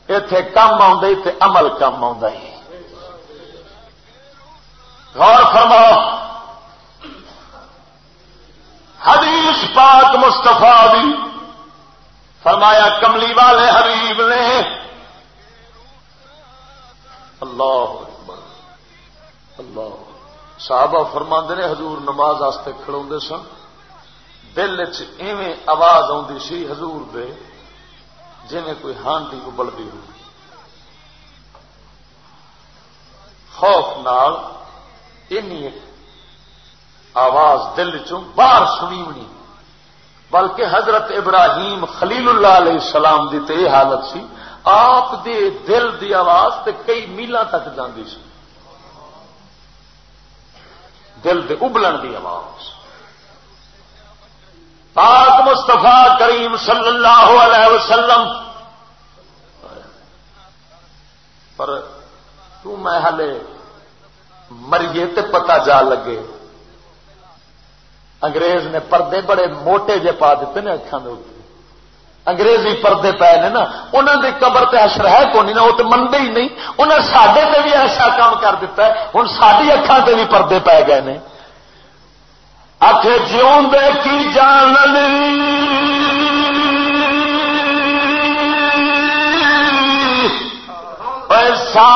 S2: اتے کم آتے عمل کم غور فرما حدیث پاک مستفا بھی فرمایا، کملی والے حبیب نے۔ اللہ اللہ۔ صحابہ فرما نے، حضور نماز آستے کھڑوندے سن۔ دل ایویں آواز آتی سی، حضور دے جی کوئی ہانڈی کو بلدی ہو۔ خوف نال آواز دل چوں باہر سنی بلکہ حضرت ابراہیم خلیل اللہ علیہ السلام دی تے حالت سی، آپ دے دل دی آواز تے کئی میلوں تک جاندی سی۔ دل دے ابلن دی آواز۔ پاک مستفا کریم صلی اللہ علیہ وسلم۔ پر تو میں ہلے مریے تے پتا جا لگے۔ انگریز نے پردے بڑے موٹے جے پا دیتے نے اکھان دے انگریزی پردے پے نے نا انہوں نے قبر تے اشر ہے کو نہیں نا، وہ تو منگے ہی نہیں۔ انہیں سڈے تے بھی ایسا کام کر دیتا ہے ہوں ساری اکھان تے بھی پردے پی گئے نے۔ اک جیون دے کی جان پیسہ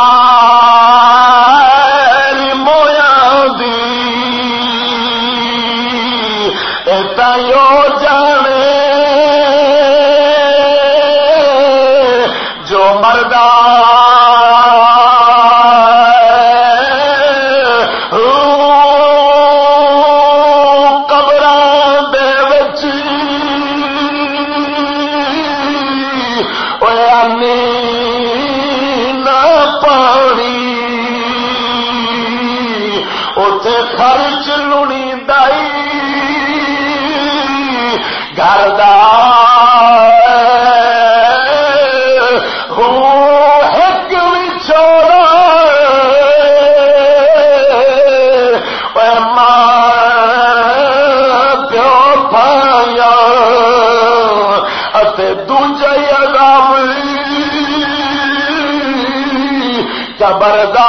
S2: Thank your சபரதா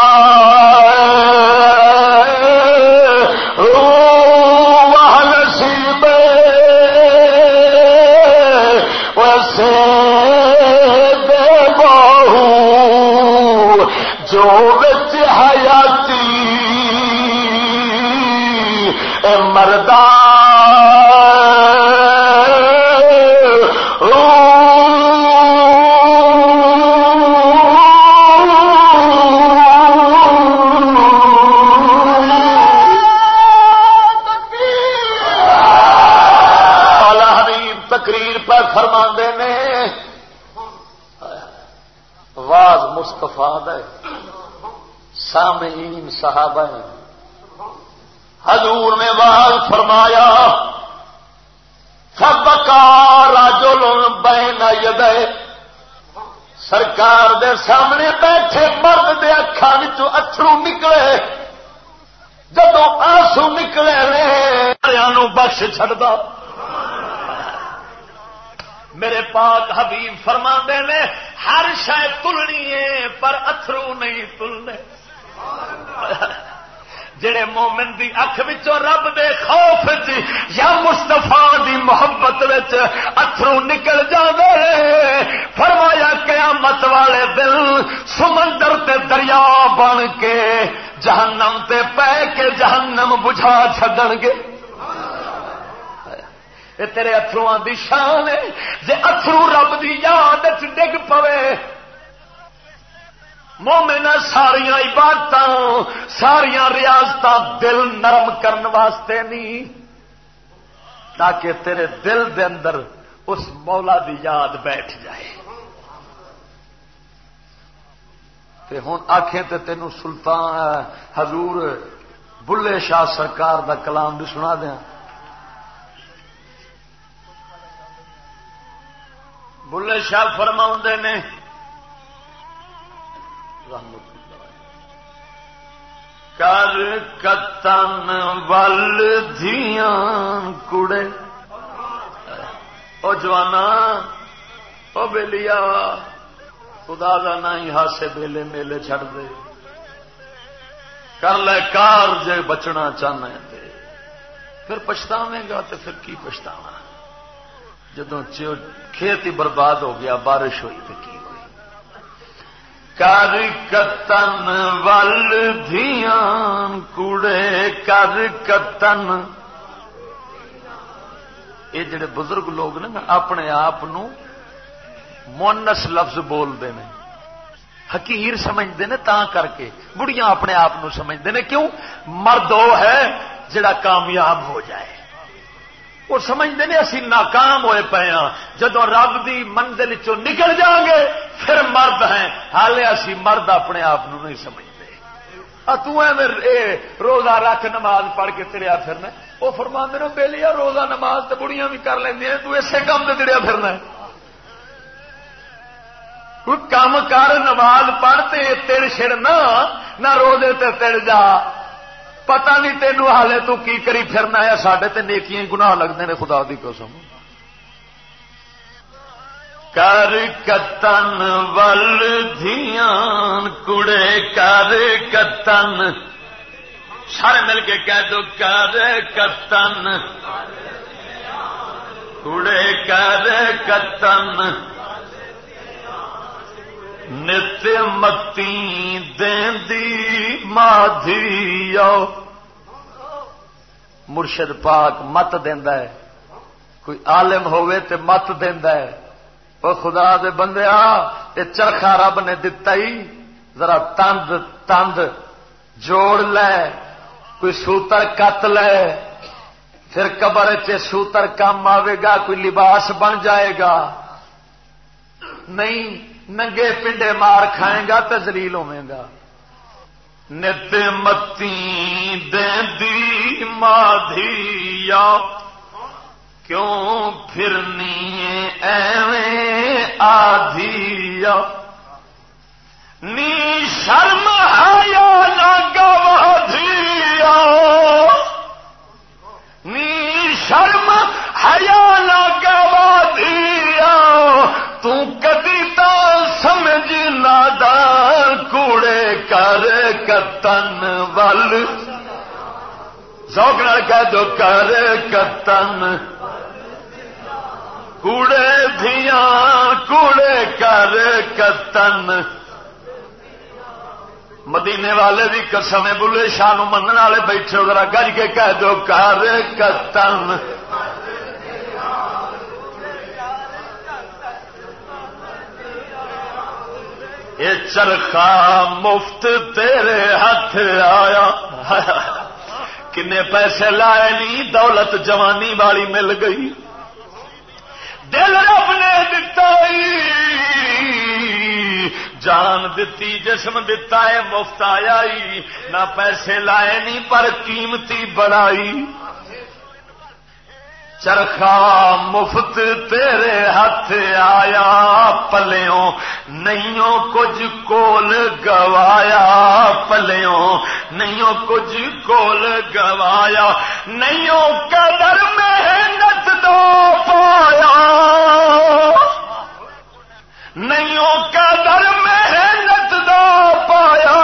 S2: صحابہ ہیں۔ حضور نے بال فرمایا سب کا راجو بہن یدے سرکار دے سامنے بیٹھے، مرد دے اکھان اترو نکلے۔ جدو آسو نکلے نے بخش چڑھتا میرے پاک حبیب فرما نے، ہر شاید تلنی ہے، پر اترو نہیں تلنے۔ جڑے مومن دی اکھ وچوں رب دے خوف چ یا مستفا دی محبت وچ اترو نکل جاندے فرمایا قیامت والے دل سمندر تے دریا بن کے جہنم تے پے کے جہنم بجھا چھڈن گے۔ تیرے اترواں دی شان ہے جے اترو رب دی یاد ڈگ پوے۔ مومنا ساریا عبادت ساریا ریاست دل نرم کرنے واسطے نہیں تاکہ تیرے دل دے اندر اس مولا دی یاد بیٹھ جائے۔ تے ہوں آخے تے تینوں سلطان، حضور، بلے شاہ سرکار دا کلام بھی سنا دیا بلے شاہ فرما نے۔ کر کتن ول دیا کڑے۔ او جوانا، او بےلیا خدا کا نہ ہی ہاسے بیلے میلے چڑ دے۔ کر لے کار جے بچنا چاہنا دے۔ پھر پچھتاویں گا تو پھر کی پچھتاوا جدو کھیت ہی برباد ہو گیا، بارش ہوئی تو کی کر کتن ول دھیان، کوڑے کر کتن یہ جڑے بزرگ لوگ نا، اپنے آپ مونس لفظ بولتے ہیں۔ حکیر سمجھتے ہیں تا کر کے۔ بڑیاں اپنے آپ سمجھتے ہیں۔ کیوں؟ مرد وہ ہے جڑا کامیاب ہو جائے۔ وہ سمجھتے ہیں اسی ناکام ہوئے پے ہاں۔ جدو رب کی منزل چ نکل جاؤں گے، پھر مرد ہیں۔ حالے اسی مرد اپنے آپ نہیں سمجھتے۔ روزہ رکھ نماز پڑھ کے تڑیا پھرنا۔ وہ فرما دے بے لیا روزہ نماز تو بڑیاں بھی کر لیں تو اسے کام سے تڑیا پھرنا کوئی کام کر نماز پڑھتے تڑ چڑنا نہ روزے تے تڑ جا۔ پتا نہیں تینوں حالے تو کی کری پھرنا ہے سڈے تے نیکیاں گناہ لگتے ہیں خدا دی قسم۔ کر کتن ول دھیان کڑے کر کتن۔ سارے مل کے کہہ دو، کر کتن۔ کڑے کر کتن۔ نت متی دی مادھی مرشد پاک مت ہے کوئی عالم ہوئے تے مت ہے وہ خدا دے بندے یہ چرخا رب نے دتا ہی ذرا تند تند جوڑ لے کوئی سوتر کت لے پھر قبر سوتر کام آئے گا کوئی لباس بن جائے گا نہیں ننگے پنڈے مار کھائے گا تو زلیل ہوے گا۔ نت متی دی مادھی کیوں پھرنی ایویں آدھی نی شرم آیا نہ گوادیا نی شرم آیا نہ گوادیا تو سمجھ کتن ول سوک کہہ دو کر کتن کوڑے دیا کوڑے کر کتن مدینے والے بھی کسمے بلے شاہ من والے بیٹھے ذرا گج کے کہہ دو کر کتن یہ چرخا مفت تیرے ہاتھ آیا۔ کنے پیسے لائے نہیں، دولت جوانی والی مل گئی۔ دل رب نے دتا جان دتی، جسم دتا ہے، مفت آیا نہ پیسے لائے نہیں، پر قیمتی بڑائی چرخا مفت تیرے ہاتھ آیا پلیوں نہیں کچھ کول گوایا پلیوں نہیں کچھ کول گوایا نہیں قدر محنت دو پایا نہیں قدر محنت دو پایا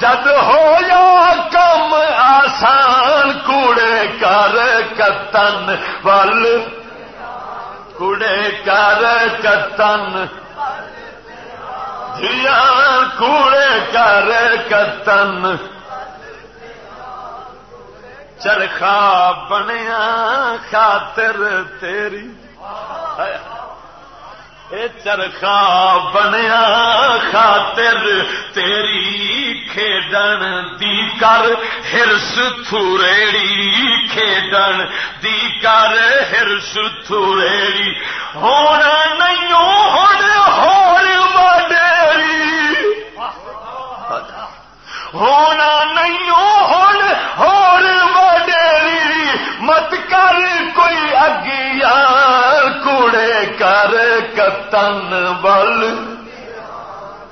S2: جد ہو یا کم آسان کوڑے کر کتن ول کوڑے کر کتن۔ دیا کوڑے کر کتن۔ چرخا بنیا خاطر تیری۔ چرخا بنیا خاطر، تیری کھیڈن دی کر ہرس تھوریڑی، کھیڈن دی کر ہرس تھوریڑی۔ ہونا نہیں ہون وڈیری۔ ہونا نہیں ہون وڈیری۔ مت کر کوئی اگیا کوڑے کر کتن بل۔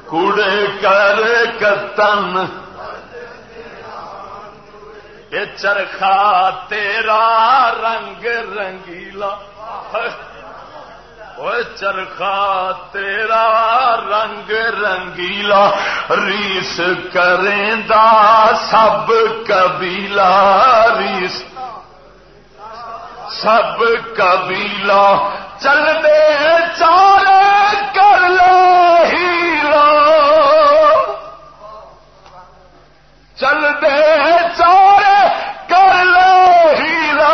S2: کوڑے کر کتن۔ یہ چرخا تیرا رنگ رنگیلا۔ چرخا تیرا رنگ رنگیلا۔ ریس کریں دا سب کبیلا ریس سب قبیلہ چل دے چارے کر لو ہیرا
S1: چل دے چارے کر لو ہیرا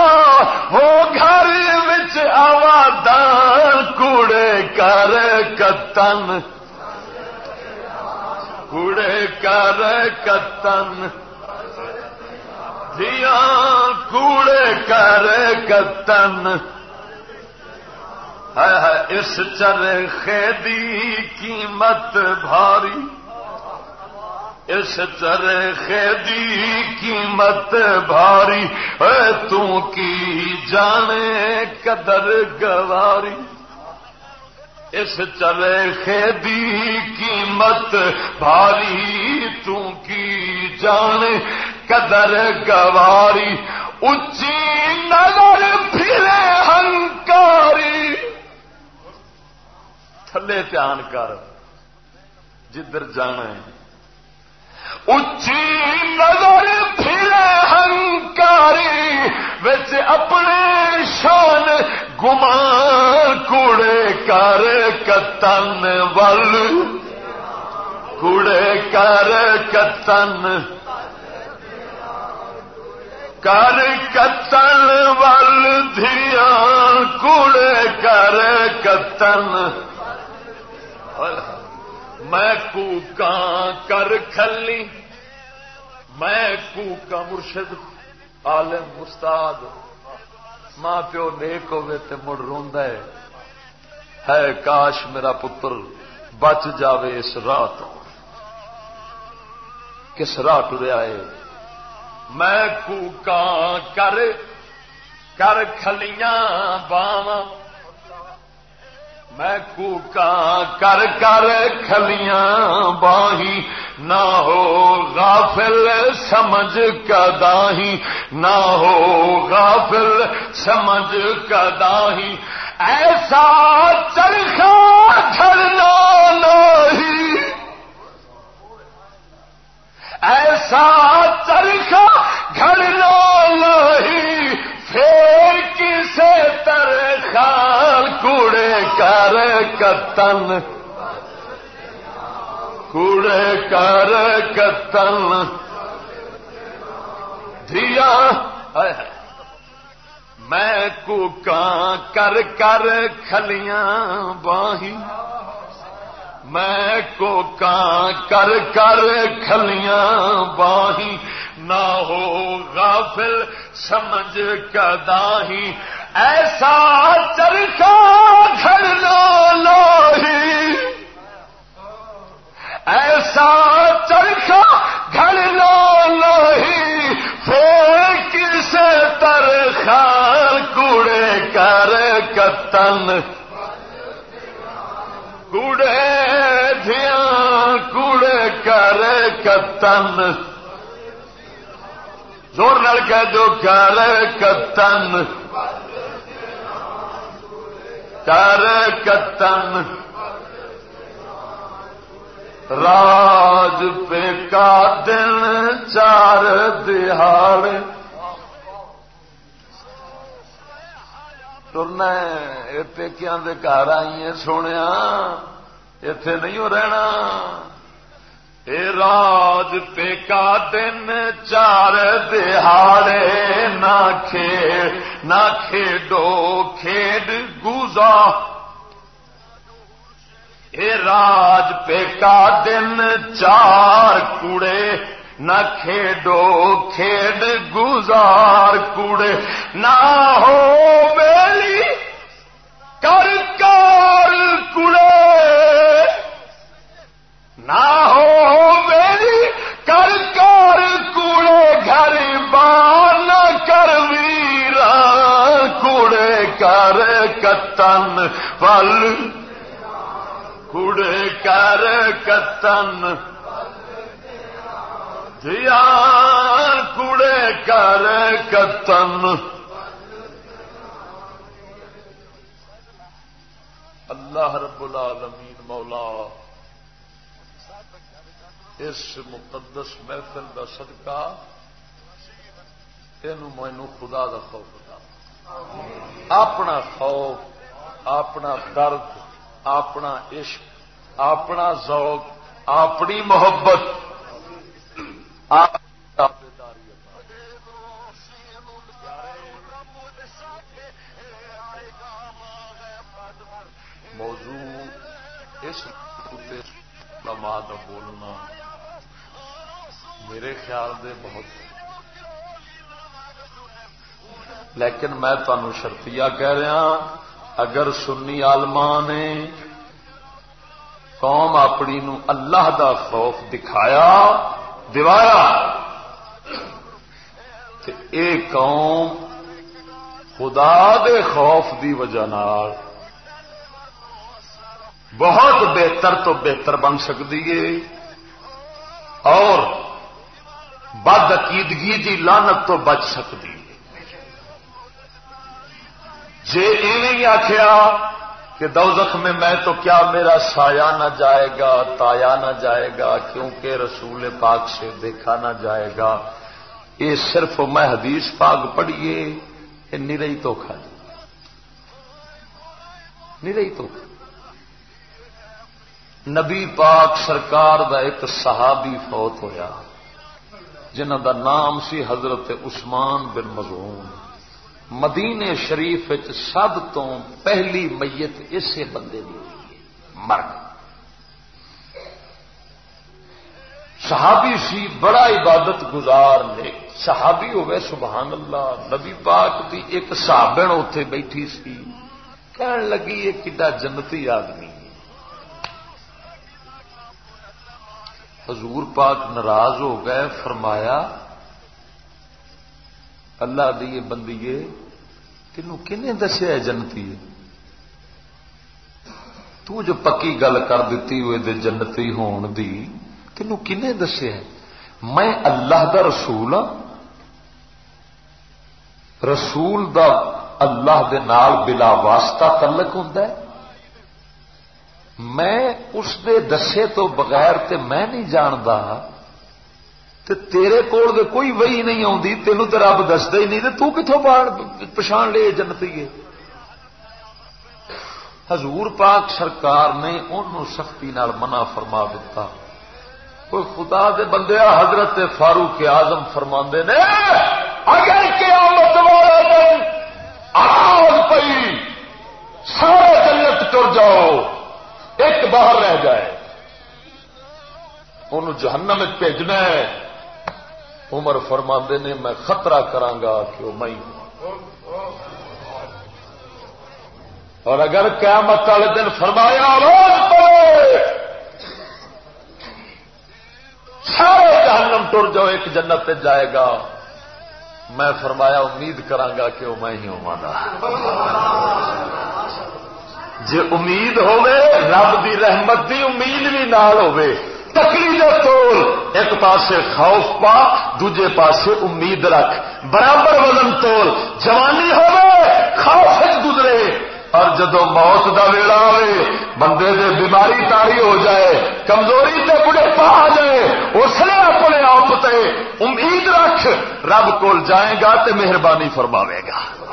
S1: وہ گھر بچ آوادان کوڑے کر
S2: کتن کوڑے کر کتن دیا کوڑے کر کتن۔ اس چرخے دی قیمت بھاری۔ اس چرخے دی قیمت بھاری۔ تو کی جانے قدر گواری۔ اس چرخے دی قیمت بھاری تو کی جانے قدر گواری اچھی نظر پھرے ہنکاری۔ تھلے دھیان کر، جدھر جانا ہے۔ اچھی نظر پھرے ہنکاری بچ اپنے شان گمان کوڑے کر، کتن ول۔ کوڑے کر، کتن کر کتن ول دیا کوڑے کر کتن میں کوکاں کر کھلی میں کوکاں مرشد عالم استاد ماں پیو نیک ہوے تے مڑ روندا ہے ہے کاش میرا پتر بچ جاوے اس راہ تو کس راہ ٹریا ہے میں کوکاں کر کر کھلیاں باواں۔ میں کوکا کر کر کھلیاں باہی۔ نہ ہو غافل سمجھ کداہی نہ ہو غافل سمجھ کداہی ایسا چرخا چڑنا نہیں۔ ایسا چرخا گھڑنا نہیں، پھر کسے تر خال کوڑے کر کتن؟ کوڑے کر کتن؟ دیا میں کوکاں کر کر کھلیاں باہی۔ میں کوکاں کر کر کھلیاں باہی، نہ ہو غافل سمجھ کداہی ایسا چرخا گھڑنا لاہی۔ ایسا چرخا گھڑنا لاہی۔ پھر کسے ترخار کوڑے کر کتن۔ کوڑے دیا کوڑے کر کتن۔ زور نل کہہ دو کر کتن۔ کر کتن۔ راج پہ کا دن چار دہاڑ ترنا پیکیا گھر آئی سونے اتے نہیں ہو رہنا اے راج پہ کا دن چار دہاڑے نہ کھیڑ نہ کھیڈو کھیڈ گوزا اے راج پہ کا دن چار کوڑے نہ کھیڈو کھیڈ گزار کوڑے نہ ہو کتن پل کوڑے کر کتن دیا کوڑے کر کتن اللہ رب العالمین مولا اس مقدس محفل کا صدقہ تین مینو خدا کا خوف دا اپنا خوف، اپنا درد، اپنا عشق، اپنا ذوق، اپنی محبت، موضوع اس بولنا میرے خیال دے بہت لیکن میں تمہیں شرطیا کہہ رہا اگر سنی آلما نے قوم اپنی نو اللہ دا خوف دکھایا دوایا اے قوم خدا دے خوف دی وجہ نال بہت بہتر تو بہتر بن سکتی ہے، اور بد عقیدگی دی لانت تو بچ سکتی ہے جی ایویں آخیا کہ دوزخ میں میں تو کیا میرا سایہ نہ جائے گا، تایا نہ جائے گا، کیونکہ رسول پاک سے دیکھا نہ جائے گا۔ یہ صرف میں حدیث پاک پڑھیے، یہ نرئی تو کھا جی۔ نرئی تو نبی پاک سرکار دا ایک صحابی فوت ہویا، جنہ دا نام سی حضرت عثمان بن مزون مدینے شریف سب تو پہلی میت اسے بندے دی ہوئی مرگ صحابی سی بڑا عبادت گزار نے صحابی ہوئے، سبحان اللہ، نبی پاک کی ایک صابن اتے بیٹھی سی۔ کہن لگی، یہ کڈا جنتی آدمی حضور پاک ناراض ہو گئے، فرمایا اللہ دی بندیے تینوں کنے دسیا جنتی ہے؟ تو جو پکی گل کر دیتی ہوئے دے جنتی ہون دی تینوں کنے دسیا میں اللہ دا رسول ہاں۔ رسول دا اللہ دے نال بلا واسطہ تعلق ہوں میں اس دے دسے تو بغیر تے میں نہیں جانتا تے تیرے کول دے کوئی وہی نہیں آتی تینوں تو رب دستا ہی نہیں، تے تو کتوں پچھان لے جنتی ہے۔ حضور پاک سرکار نے انہوں سختی نال منع فرما دیتا کوئی خدا دے بندے حضرت فاروق آزم فرما نے، اگر قیامت والا دن آواز پئی، سارے جنت تر جاؤ، ایک باہر رہ جائے۔ انہوں جہنم بھیجنا ہے۔ عمر فرما نے، میں خطرہ کرانگا کہ وہ میں اور اگر قیامت والے دن فرمایا سارے جہنم ٹر جاؤ، ایک جنت جائے گا۔ میں فرمایا، امید کرانگا کہ وہ میں ہی ہوا جی امید ہوے رب دی رحمت دی امید بھی نال ہوے تکلی دے تول ایک پاسے خوف پا دوجے پاسے امید رکھ۔ برابر وزن تول جوانی ہوے خوف گزرے۔ اور جدو موت دا ویڑا ہوئے بندے دے بیماری تاری ہو جائے، کمزوری تے بڑے پا آ جائے، اس نے اپنے آپ تے امید رکھ۔ رب کول جائے گا تے مہربانی فرماوے گا۔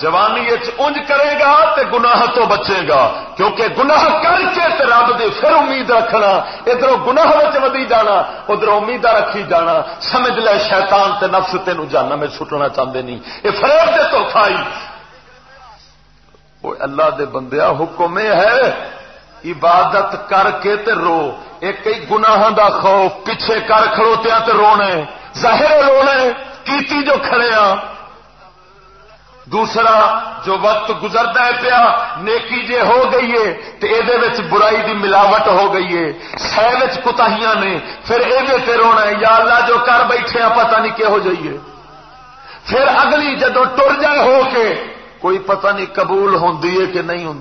S2: جوانی انج کرے گا تے گناہ تو بچے گا، کیونکہ گناہ کر کے تے رب دے پھر امید رکھنا، ادھر گناہ ودی جانا، ادھر امید رکھی جانا، سمجھ لے شیطان تے نفس تین جانا میں سٹنا چاہتے نہیں۔ یہ فروغ دے تو کھائی وہ اللہ دے بندیا حکم یہ ہے، عبادت کر کے تے رو۔ ایک کئی گناہ دا خوف، پیچھے کر کھڑوتیا تے رونے۔ ظاہر رونے، کیتی جو کھڑے ہاں دوسرا جو وقت گزرتا ہے پیا، نیکی جے ہو گئی ہے تو یہ برائی دی ملاوٹ ہو گئی ہے۔ سہ کتاہیاں نے، پھر یہ رونا ہے، یا اللہ جو کر بیٹھے ہیں، پتہ نہیں کہہو جائیے پھر اگلی جدو ٹر جائے ہو کے، کوئی پتہ نہیں قبول ہوں کہ نہیں ہوں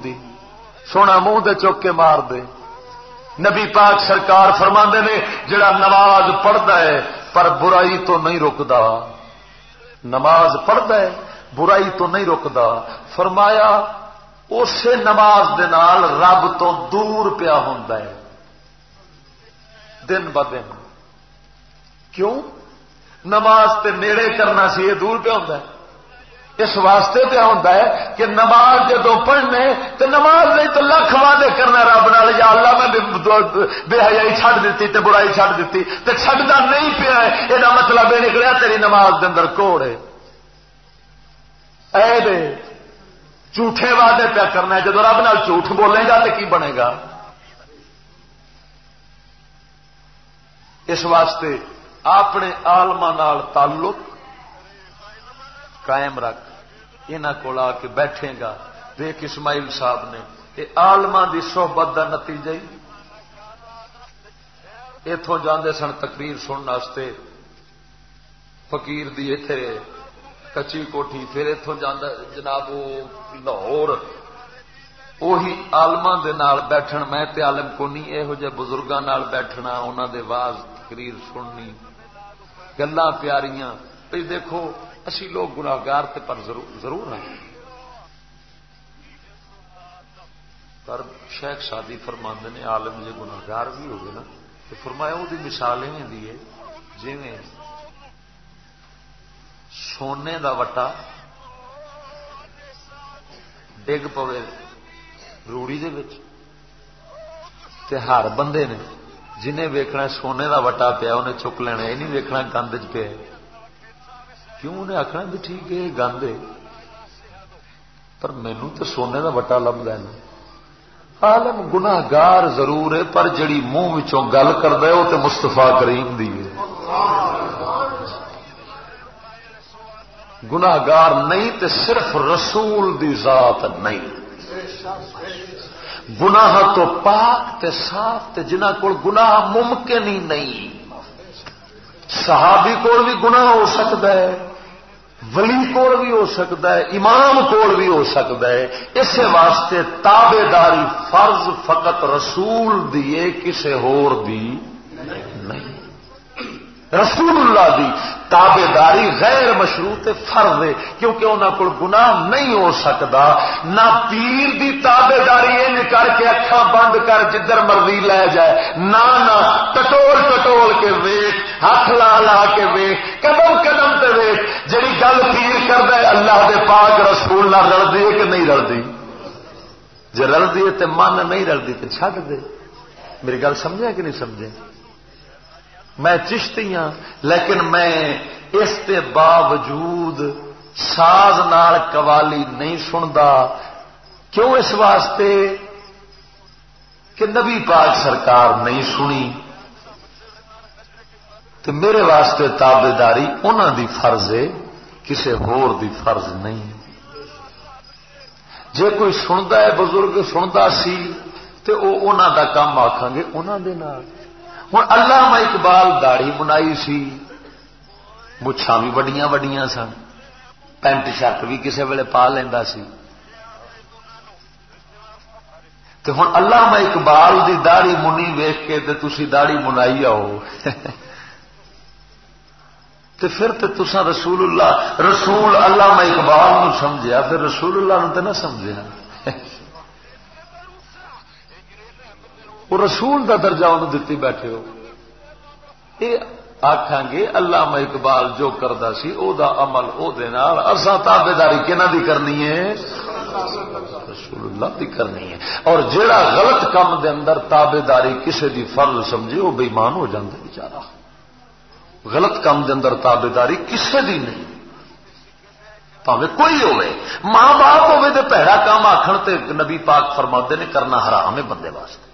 S2: سونا منہ دے چوک کے مار دے۔ نبی پاک سرکار فرما نے، جڑا نماز پڑھتا ہے، پر برائی تو نہیں رکتا نماز پڑھتا ہے۔ برائی تو نہیں رکتا فرمایا اسی نماز دے نال رب تو دور پیا ہوں دن ب دن۔ کیوں؟ نماز تے نیڑے کرنا سی، یہ دور پہ ہوں اس واسطے پہ ہوں کہ نماز جدو پڑھنے تو نماز نہیں تو لکھ وعدے کرنا رب نال، یا اللہ میں بے حیائی چھڈ دیتی تے برائی چھڈ دیتی، تے چھڈتا نہیں پیا یہ مطلب یہ نکلیا، تیری نماز دے اندر کوڑ ہے۔ اے دے، جھوٹے وعدے پیا کرنا جب رب نال جھوٹ بولے گا تو کی بنے گا؟ اس واسطے اپنے آلما تعلق قائم رکھ۔ یہاں کو آ کے بیٹھے گا۔ دیکھ اسماعیل صاحب نے یہ آلما کی صحبت کا نتیجہ ہی۔ اتوں جانے سن تقریر سننے فقیر دی اتے کچی کوٹھی پھر اتوں جانا جناب وہ لاہور وہی آلما بیٹھن، میں تے عالم کو نہیں یہو جہ بزرگوں بیٹھنا انہوں دے واز، تقریر سننی گلا پیاریاں۔ پہ دیکھو، اسی لوگ گناگار پر ضرور ہیں۔ پر شیخ شادی فرماند نے، عالم جی گناگار بھی ہوگی نا، تو فرمایا، وہ مثال ایویں دی ہے جی سونے دا وٹا ڈگ پوے روڑی تے ہر بندے نے جنہیں ویکنا سونے دا وٹا پیا، انہیں چک لینا یہ نہیں ویکنا گند چ پیا کیوں انہیں آخنا بھی ٹھیک ہے گند ہے۔ پر مینو تو سونے دا وٹا لب لینا۔ عالم گناگار ضرور ہے، پر جڑی منہ گل کرتا ہے، وہ تو مستفا کریم دی ہے۔ گناگار نہیں تے صرف رسول دی ذات نہیں۔ گناہ تو پاک تے صاف تے جنہ کو گناہ ممکن ہی نہیں۔ صحابی کو بھی گناہ ہو سکتا ہے، ولی کول بھی ہو سکتا ہے، امام کول بھی ہو سکتا ہے۔ اس واسطے تابے داری فرض فقط رسول دیے کسی ہور دی رسول اللہ دی تابے داری غیر مشروط فرض ہے، کیونکہ انہوں کو گناہ نہیں ہو سکتا۔ نہ پیر دی تابے داری کر کے اکھا بند کر جدھر مرضی لے جائے، نہ نہ ٹٹول ٹٹول کے ویٹ ہاتھ لا لا کے ویٹ قدم قدم تے ویٹ جی گل پیر کر دے اللہ دے پاک رسول نہ رلدی ہے کہ نہیں رلدی؟ جی رلدی ہے تو من نہیں رلدی تو چڈ دے۔ میری گل سمجھا کہ نہیں سمجھے؟ میں چشتی ہاں لیکن میں اس کے باوجود ساز نال قوالی نہیں سنتا کیوں اس واسطے کہ نبی پاک سرکار نہیں سنی؟ تو میرے واسطے تابے داری انہوں دی فرض ہے کسی ہور دی فرض نہیں۔ جے کوئی سنتا ہے، بزرگ سنتا سی تو وہ انہوں دا کام آخان گے انہوں دے نال۔ ہوں اللہ میں اقبال داڑی بنائی سی۔ مچھا بھی وڈیاں وڈیاں سن۔ پینٹ شرٹ بھی کسی ویلے پا لینا سی۔ ہوں اللہ میں اقبال دی داڑی منی ویخ کے تھی داڑی منائی آؤ۔ تو پھر تو تسا رسول اللہ رسول اللہ میں اقبال سمجھا پھر رسول اللہ نے تو نہ سمجھا وہ رسول دا درجہ انہوں دتی بیٹھے ہو۔ یہ آخان گے اللہ اقبال جو کرتا سی، او دا عمل او دے نال اسا تابے داری کہنا دی کرنی ہے؟ رسول اللہ دی کرنی ہے۔ اور جیڑا غلط کام دے اندر تابے داری کسی دی فرض سمجھے وہ بےمان ہو جاتا بچارا غلط کام دے اندر تابے داری کسی دی نہیں۔ پاوے کوئی ہوئے ماں باپ ہوئے دے پیڑا کام آخر تے نبی پاک فرما نے، کرنا حرام ہے بندے واسطے۔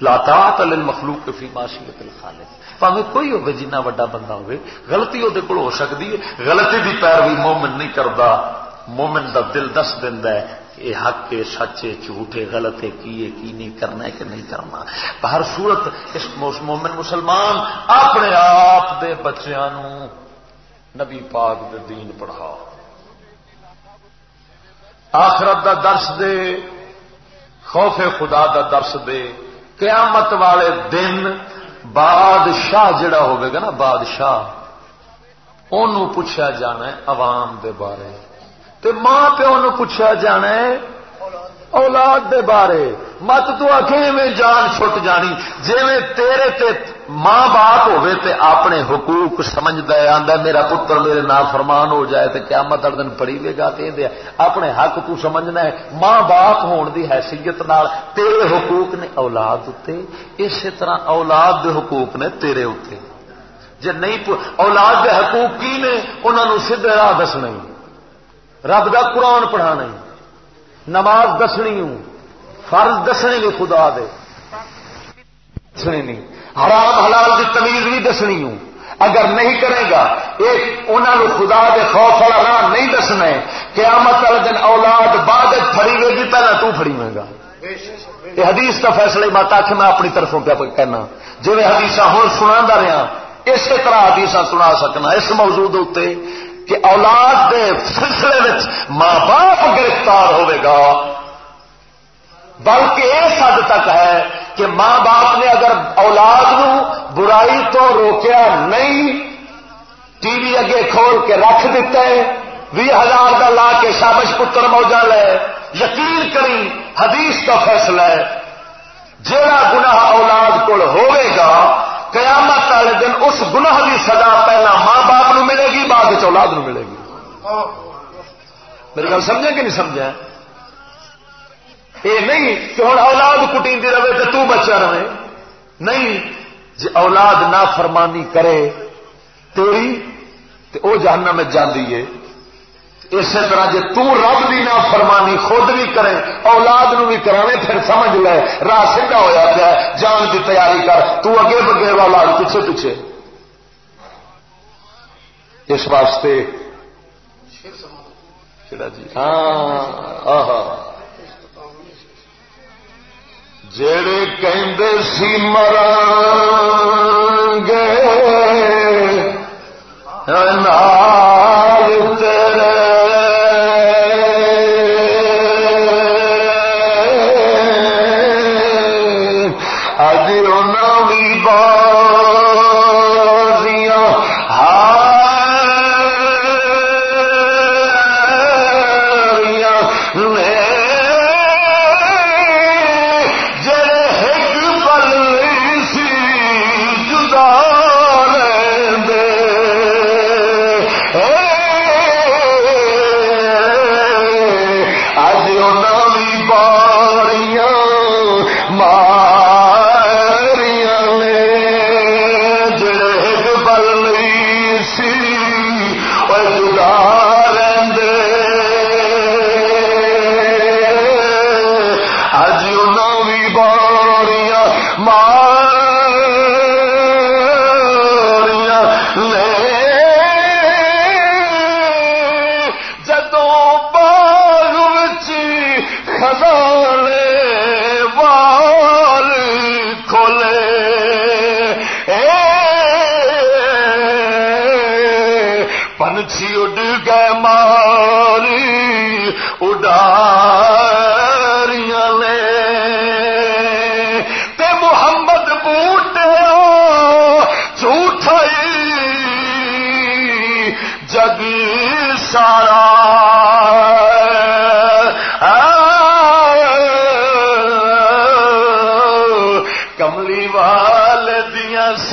S2: لاتا تل مخلوق فی معاشیت الخالق۔ پاوے کوئی ہوگی جنہ وڈا بندہ ہوگی غلطی وہ ہو سکتی ہے، غلطی کی پیروی مومن نہیں کرتا مومن دا دل دس دینا ہے یہ حق کے سچے جھوٹے غلط ہے کی ہے کی نہیں کرنا ہے کہ نہیں کرنا۔ ہر صورت اس مومن مسلمان اپنے آپ دے بچیاں نبی پاک دے دین پڑھا۔ آخرت دا درس دے، خوف خدا دا درس دے۔ قیامت والے دن بادشاہ جڑا ہوئے گا نا بادشاہ ان پوچھا جانا ہے عوام دے بارے۔ تے ماں پیو نو پوچھا جانا ہے اولاد دے بارے۔ مت تو اکیویں جان چھٹ جانی جی تیرے تے ماں باپ ہوے تے اپنے حقوق سمجھدا ہے میرا پتر میرے نا فرمان ہو جائے تے قیامت دن پڑی لے گا تے دے۔ اپنے حق تو سمجھنا ہے۔ ماں باپ ہون دی حیثیت نال تیرے حقوق نے اولاد اتے، اسی طرح اولاد دے حقوق نے تیرے اتے۔ جے نہیں اولاد دے حقوق کی نے؟ انہاں نو سیدھے راہ دسنا رب دا قرآن پڑھانا نماز دسنی ہوں۔ فرض دسنے خدا دے۔ دسنی نہیں۔ حرام حلال کی تمیز بھی دسنی ہوں۔ اگر نہیں کرے گا، ایک انہوں خدا دے خوف والا راہ نہیں دسنا ہے۔ قیامت والے دن اولاد بعد فری گی پہلے تو فری ہوئے گا۔ یہ حدیث کا فیصلہ مت آ میں اپنی طرفوں پہ کہنا۔ جی حدیث ہوں سنا رہا اسی طرح حدیث سنا سکنا۔ اس موضوع اتنے کہ اولاد دے سلسلے میں ماں باپ گرفتار ہوئے گا۔ بلکہ اس حد تک ہے کہ ماں باپ نے اگر اولاد نو برائی تو روکیا نہیں، ٹی وی اگے کھول کے رکھ دیتا ہے بھی ہزار کا لا کے شابش پتر موجہ لے، یقین کری، حدیث کا فیصلہ ہے۔ جہاں گناہ اولاد کو ہوئے گا، قیامت والے دن اس گناہ کی سزا پہلا ماں باپ نو ملے گی، بعد اولاد نو ملے گی۔ میری گل سمجھا کہ نہیں سمجھا؟ یہ نہیں کہ ہوں اولاد کٹی رہے تو بچا رہے۔ نہیں جی اولاد نہ فرمانی کرے تیری تو وہ جاننا میں جاندی ہے۔ اسی طرح جی تب بھی نہ فرمانی خود بھی کرے اولاد نو بھی کرانے پھر سمجھ لے راہ سیدھا ہوا پیا جان کی تیاری کر۔ تو اگے بگے اولاد پیچھے پیچھے۔ اس واسطے جی ہاں جڑے کہندے سی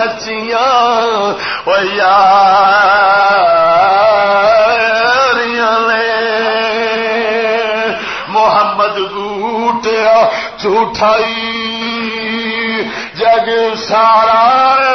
S2: مر گے محمد گوٹیا جھوٹائی جگ سارا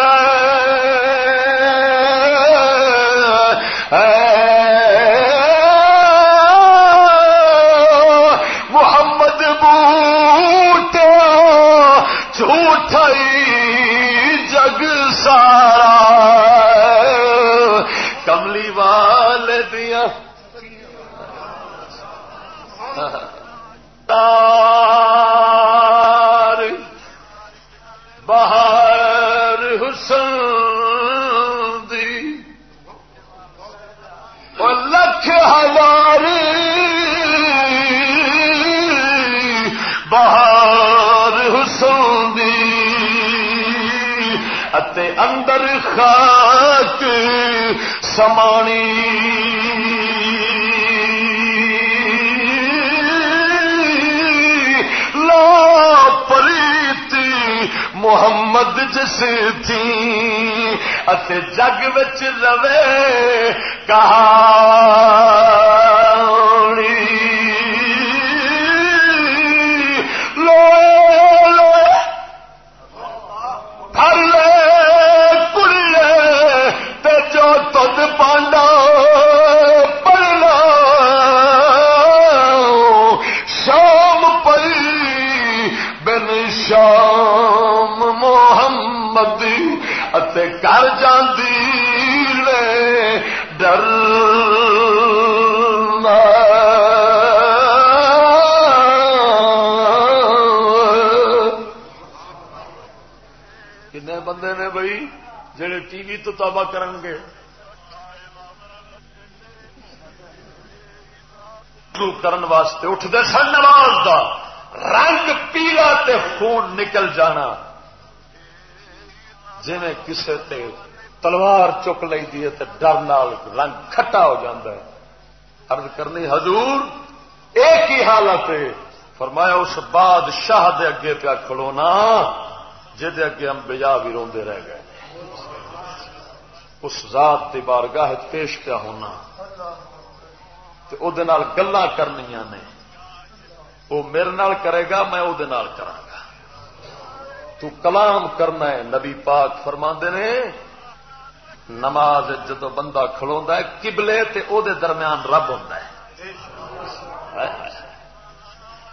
S2: بہار حسن دی لکھ ہزار بہار حسن دی اتے اندر خاک سمانی محمد جس تھی اتے جگ بچ روے کہا بندے نے بھائی جڑے ٹی وی تو تابا کرن گے۔ کرن واسطے اٹھتے سن نماز دا۔ رنگ پیلا تے خون نکل جانا۔ جی کسے تے تلوار چک لی ہے ڈر نال رنگ کھٹا ہو جاتا ہے۔ ارد کرنی حضور، ایک ہی حالت ہے۔ فرمایا، اس بادشاہ دے اگے پیا کھلونا جہد اگے ہم بجا بھی روندے رہ گئے۔ اس ذات کی بارگاہ پیش کیا ہونا۔ گلا کرنیا نے۔ وہ میرے نال کرے گا، میں وہ کرا گا۔ تو کلام کرنا ہے، نبی پاک فرما نے نماز جدو بندہ کھلوا ہے کبلے تے او دے درمیان رب ہوں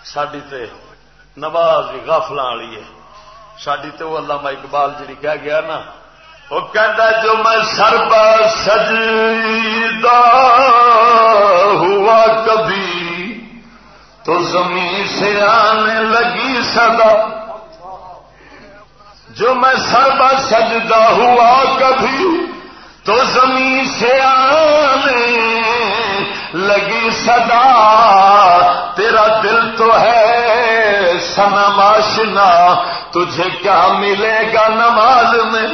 S2: ساری تے نماز غافل والی ہے۔ ساری تے وہ علامہ اقبال جی کہہ گیا نا وہ کہہ جو میں سربا سجدہ ہوا کبھی، تو زمین سے آنے لگی صدا۔ جو میں سربا سجدہ ہوا کبھی تو زمین سے آنے لگی صدا، تیرا دل تو ہے سنماشنا تجھے کیا ملے گا نماز میں؟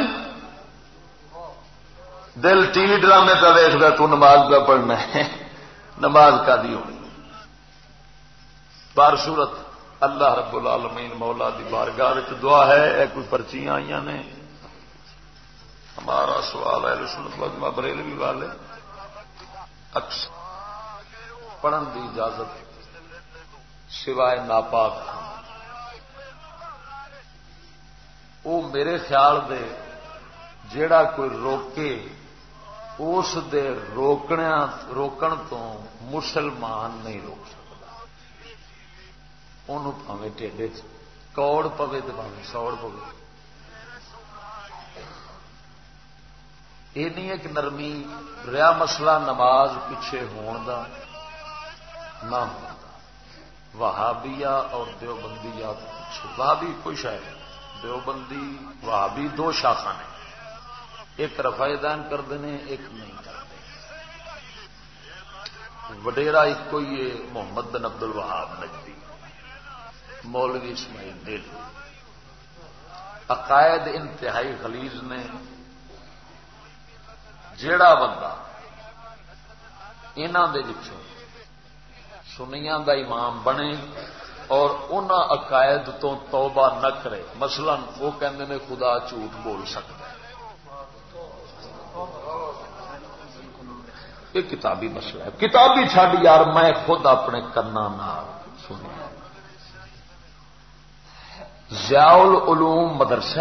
S2: دل ٹی وی ڈرامے کا ویستا تو نماز کا پڑھنا ہے۔ نماز کا دی ہونی؟ بار صورت اللہ رب العالمین مولا دی بارگاہ دعا ہے، اے کوئی پرچیاں آئی نے؟ ہمارا سوال ہے سنت وجمہ بریلوی والے۔ اکثر پڑھن دی اجازت سوائے ناپاک وہ میرے خیال دے جیڑا کوئی روکے، اس دے روکنے، روکن تو مسلمان نہیں روک سکتا۔ انہوں ٹھنڈے کوڑ پوے تو پہ سوڑ پوے یہ نہیں ایک نرمی ریا مسئلہ نماز پیچھے ہون دا نہ وہابیا اور دیوبندی پیچھے وہابی خوش ہے دیوبندی وہابی دو شاخا نے ایک رفائی دان کرتے ہیں ایک نہیں کرتے وڈیرا ایک ہی ہے محمد بن ابد الوہاب نجدی مولوی اسماعیل دل عقائد انتہائی خلیج نے جیڑا بندہ انہوں دے سنیا دا امام بنے اور ان عقائد تو توبہ نہ کرے، مثلا وہ کہندے نے خدا جھوٹ بول سکتا ہے۔ یہ کتابی مسئلہ ہے۔ کتابی چھڈ یار، میں خود اپنے کرنا نہ سنیا۔ زیاول علوم مدرسہ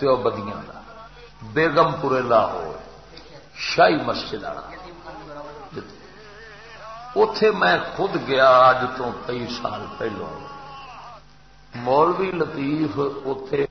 S2: دیوبدیاں کا بیگم پورے لاہور، شاہی مسجد اتے میں خود گیا اج تو کئی سال پہلو مولوی لطیف اتے